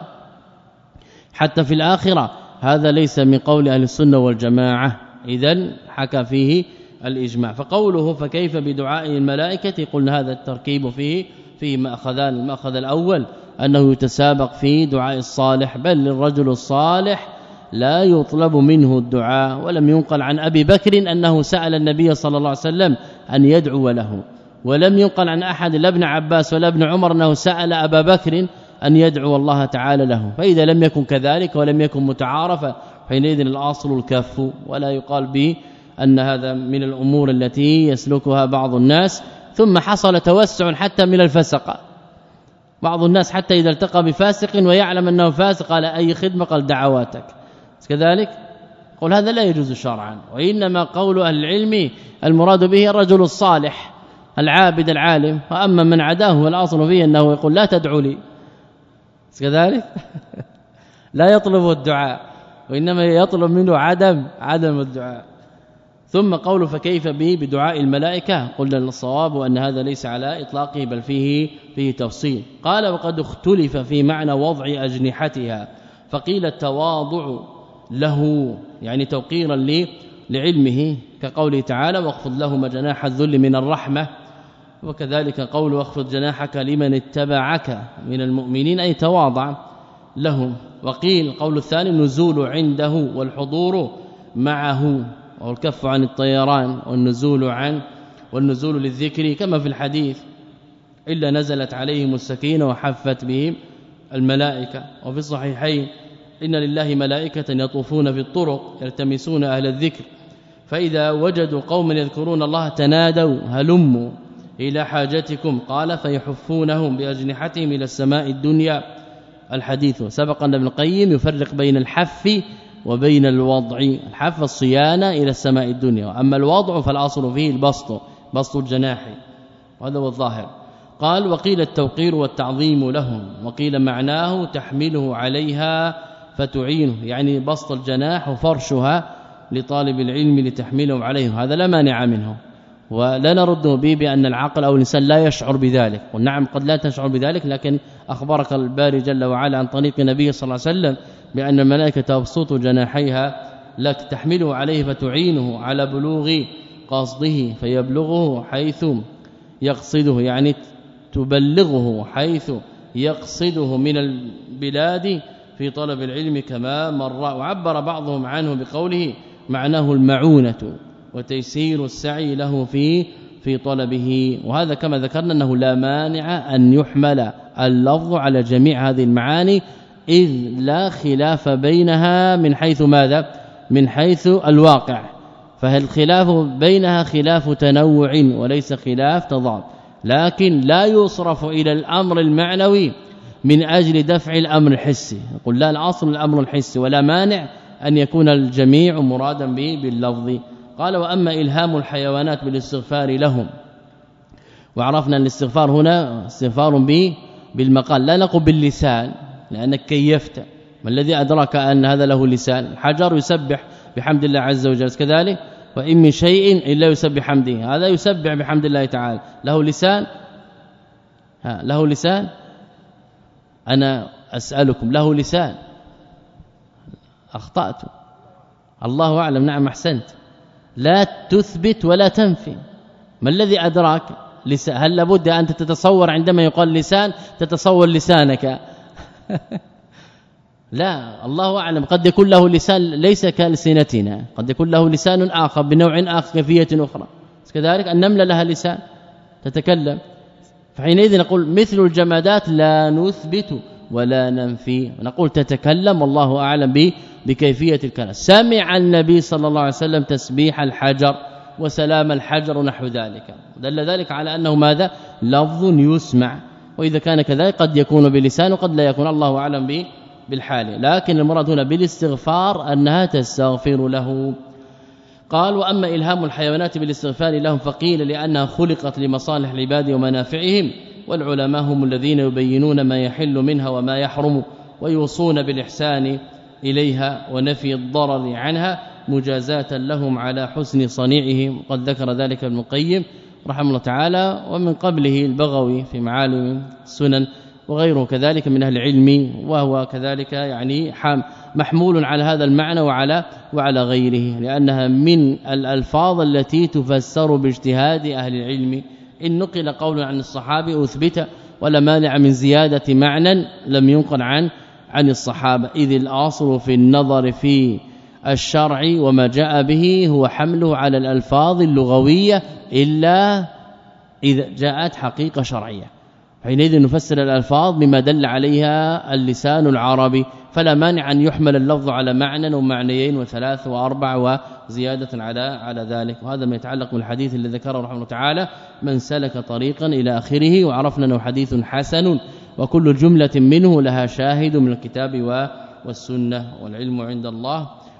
Speaker 2: حتى في الآخرة هذا ليس من قول أهل السنة والجماعة. اذا حكى فيه الإجماع. فقوله فكيف بدعاء الملائكة؟ قلنا هذا التركيب فيه فيه مأخذان. المأخذ الأول أنه يتسابق في دعاء الصالح بل للرجل الصالح لا يطلب منه الدعاء. ولم ينقل عن أبي بكر أنه سأل النبي صلى الله عليه وسلم أن يدعو له. ولم ينقل عن أحد لا ابن عباس ولا ابن عمر أنه سأل أبا بكر أن يدعو الله تعالى له. فإذا لم يكن كذلك ولم يكن متعارفا حينئذ الأصل الكف ولا يقال به أن هذا من الأمور التي يسلكها بعض الناس ثم حصل توسع حتى من الفسقه بعض الناس حتى إذا التقى بفاسق ويعلم أنه فاسق قال أي خدمة قال دعواتك. كذلك؟ قل هذا لا يجوز شرعا وإنما قول أهل العلم المراد به الرجل الصالح العابد العالم وأما من عداه والأصل فيه أنه يقول لا تدعو لي. كذلك؟ لا يطلب الدعاء وإنما يطلب منه عدم عدم الدعاء. ثم قول فكيف به بدعاء الملائكة؟ قلنا الصواب أن هذا ليس على إطلاقه بل فيه فيه تفصيل. قال وقد اختلف في معنى وضع أجنحتها. فقيل التواضع له يعني توقيرا لعلمه كقوله تعالى واخفض لهما جناح الذل من الرحمة. وكذلك قول واخفض جناحك لمن اتبعك من المؤمنين أي تواضع لهم. وقيل قول الثاني النزول عنده والحضور معه. والكف عن الطيران والنزول عن والنزول للذكر كما في الحديث إلا نزلت عليهم السكينة وحفت بهم الملائكة. وفي الصحيحين إن لله ملائكة يطوفون في الطرق يلتمسون أهل الذكر فإذا وجدوا قوما يذكرون الله تنادوا هلموا إلى حاجتكم قال فيحفونهم بأجنحتهم إلى السماء الدنيا. الحديث سبق أن ابن القيم يفرق بين الحف وبين الوضع الحف الصيانة إلى السماء الدنيا. وأما الوضع فالاصل فيه البسط بسط الجناح وهذا هو الظاهر. قال وقيل التوقير والتعظيم لهم وقيل معناه تحمله عليها فتعينه. يعني بسط الجناح وفرشها لطالب العلم لتحمله عليه هذا لا مانع منه. ولا نرده به بأن العقل أو الإنسان لا يشعر بذلك. ونعم قد لا تشعر بذلك لكن أخبرك الباري جل وعلا عن طريق النبي صلى الله عليه وسلم بأن الملائكة تبسط جناحيها لك تحمله عليه فتعينه على بلوغ قصده فيبلغه حيث يقصده يعني تبلغه حيث يقصده من البلاد في طلب العلم كما مر وعبر بعضهم عنه بقوله معناه المعونة وتيسير السعي له في في طلبه. وهذا كما ذكرنا أنه لا مانع أن يحمل اللفظ على جميع هذه المعاني إذ لا خلاف بينها من حيث ماذا؟ من حيث الواقع. فهل خلاف بينها خلاف تنوع وليس خلاف تضاد؟ لكن لا يصرف إلى الأمر المعنوي من أجل دفع الأمر الحسي. يقول لا الأصل الأمر الحسي ولا مانع أن يكون الجميع مرادا به باللفظ. قال وأما إلهام الحيوانات بالاستغفار لهم. وعرفنا الاستغفار هنا استغفار به بالمقال لا نقول باللسان. لأنك كيفت. ما الذي أدراك أن هذا له لسان؟ الحجر يسبح بحمد الله عز وجل. كذلك وإن من شيء إلا يسبح بحمده هذا يسبح بحمد الله تعالى. له لسان؟ ها له لسان؟ أنا أسألكم له لسان. أخطأت. الله أعلم نعم أحسنت. لا تثبت ولا تنفي. ما الذي أدراك؟ هل لابد أن تتصور عندما يقال لسان؟ تتصور لسانك. لا الله أعلم. قد يكون له لسان ليس كالسنتنا. قد يكون له لسان آخر بنوع آخر كيفية أخرى. كذلك النمله لها لسان. تتكلم. فحينئذ نقول مثل الجمادات لا نثبت ولا ننفي. ونقول تتكلم والله أعلم به بكيفية الكلام. سمع النبي صلى الله عليه وسلم تسبيح الحجر وسلام الحجر ونحو ذلك. دل ذلك على أنه ماذا؟ لفظ يسمع. وإذا كان كذلك قد يكون بلسان وقد لا يكون. الله أعلم به بالحال. لكن المراد هنا بالاستغفار أنها تستغفر له. قال وأما إلهام الحيوانات بالاستغفار لهم فقيل لأنها خلقت لمصالح العباد ومنافعهم والعلماء هم الذين يبينون ما يحل منها وما يحرم ويوصون بالإحسان إليها ونفي الضرر عنها مجازاة لهم على حسن صنيعهم. قد ذكر ذلك ابن القيم رحمه الله تعالى ومن قبله البغوي في معالم السنن وغيره كذلك من أهل العلم وهو كذلك يعني محمول على هذا المعنى وعلى وعلى غيره لأنها من الألفاظ التي تفسر باجتهاد أهل العلم. إن نقل قول عن الصحابي أثبت ولا مانع من زيادة معنى لم ينقل عن عن الصحابة. إذ الأصل في النظر في الشرع وما جاء به هو حمله على الألفاظ اللغوية إلا إذا جاءت حقيقة شرعية. حينئذ نفسر الألفاظ بما دل عليها اللسان العربي فلا مانع أن يحمل اللفظ على معنى ومعنيين وثلاث وأربع وزيادة على على ذلك. وهذا ما يتعلق بالحديث الذي ذكره رحمه الله تعالى من سلك طريقا إلى آخره وعرفنا أنه حديث حسن وكل جملة منه لها شاهد من الكتاب والسنة والعلم عند الله.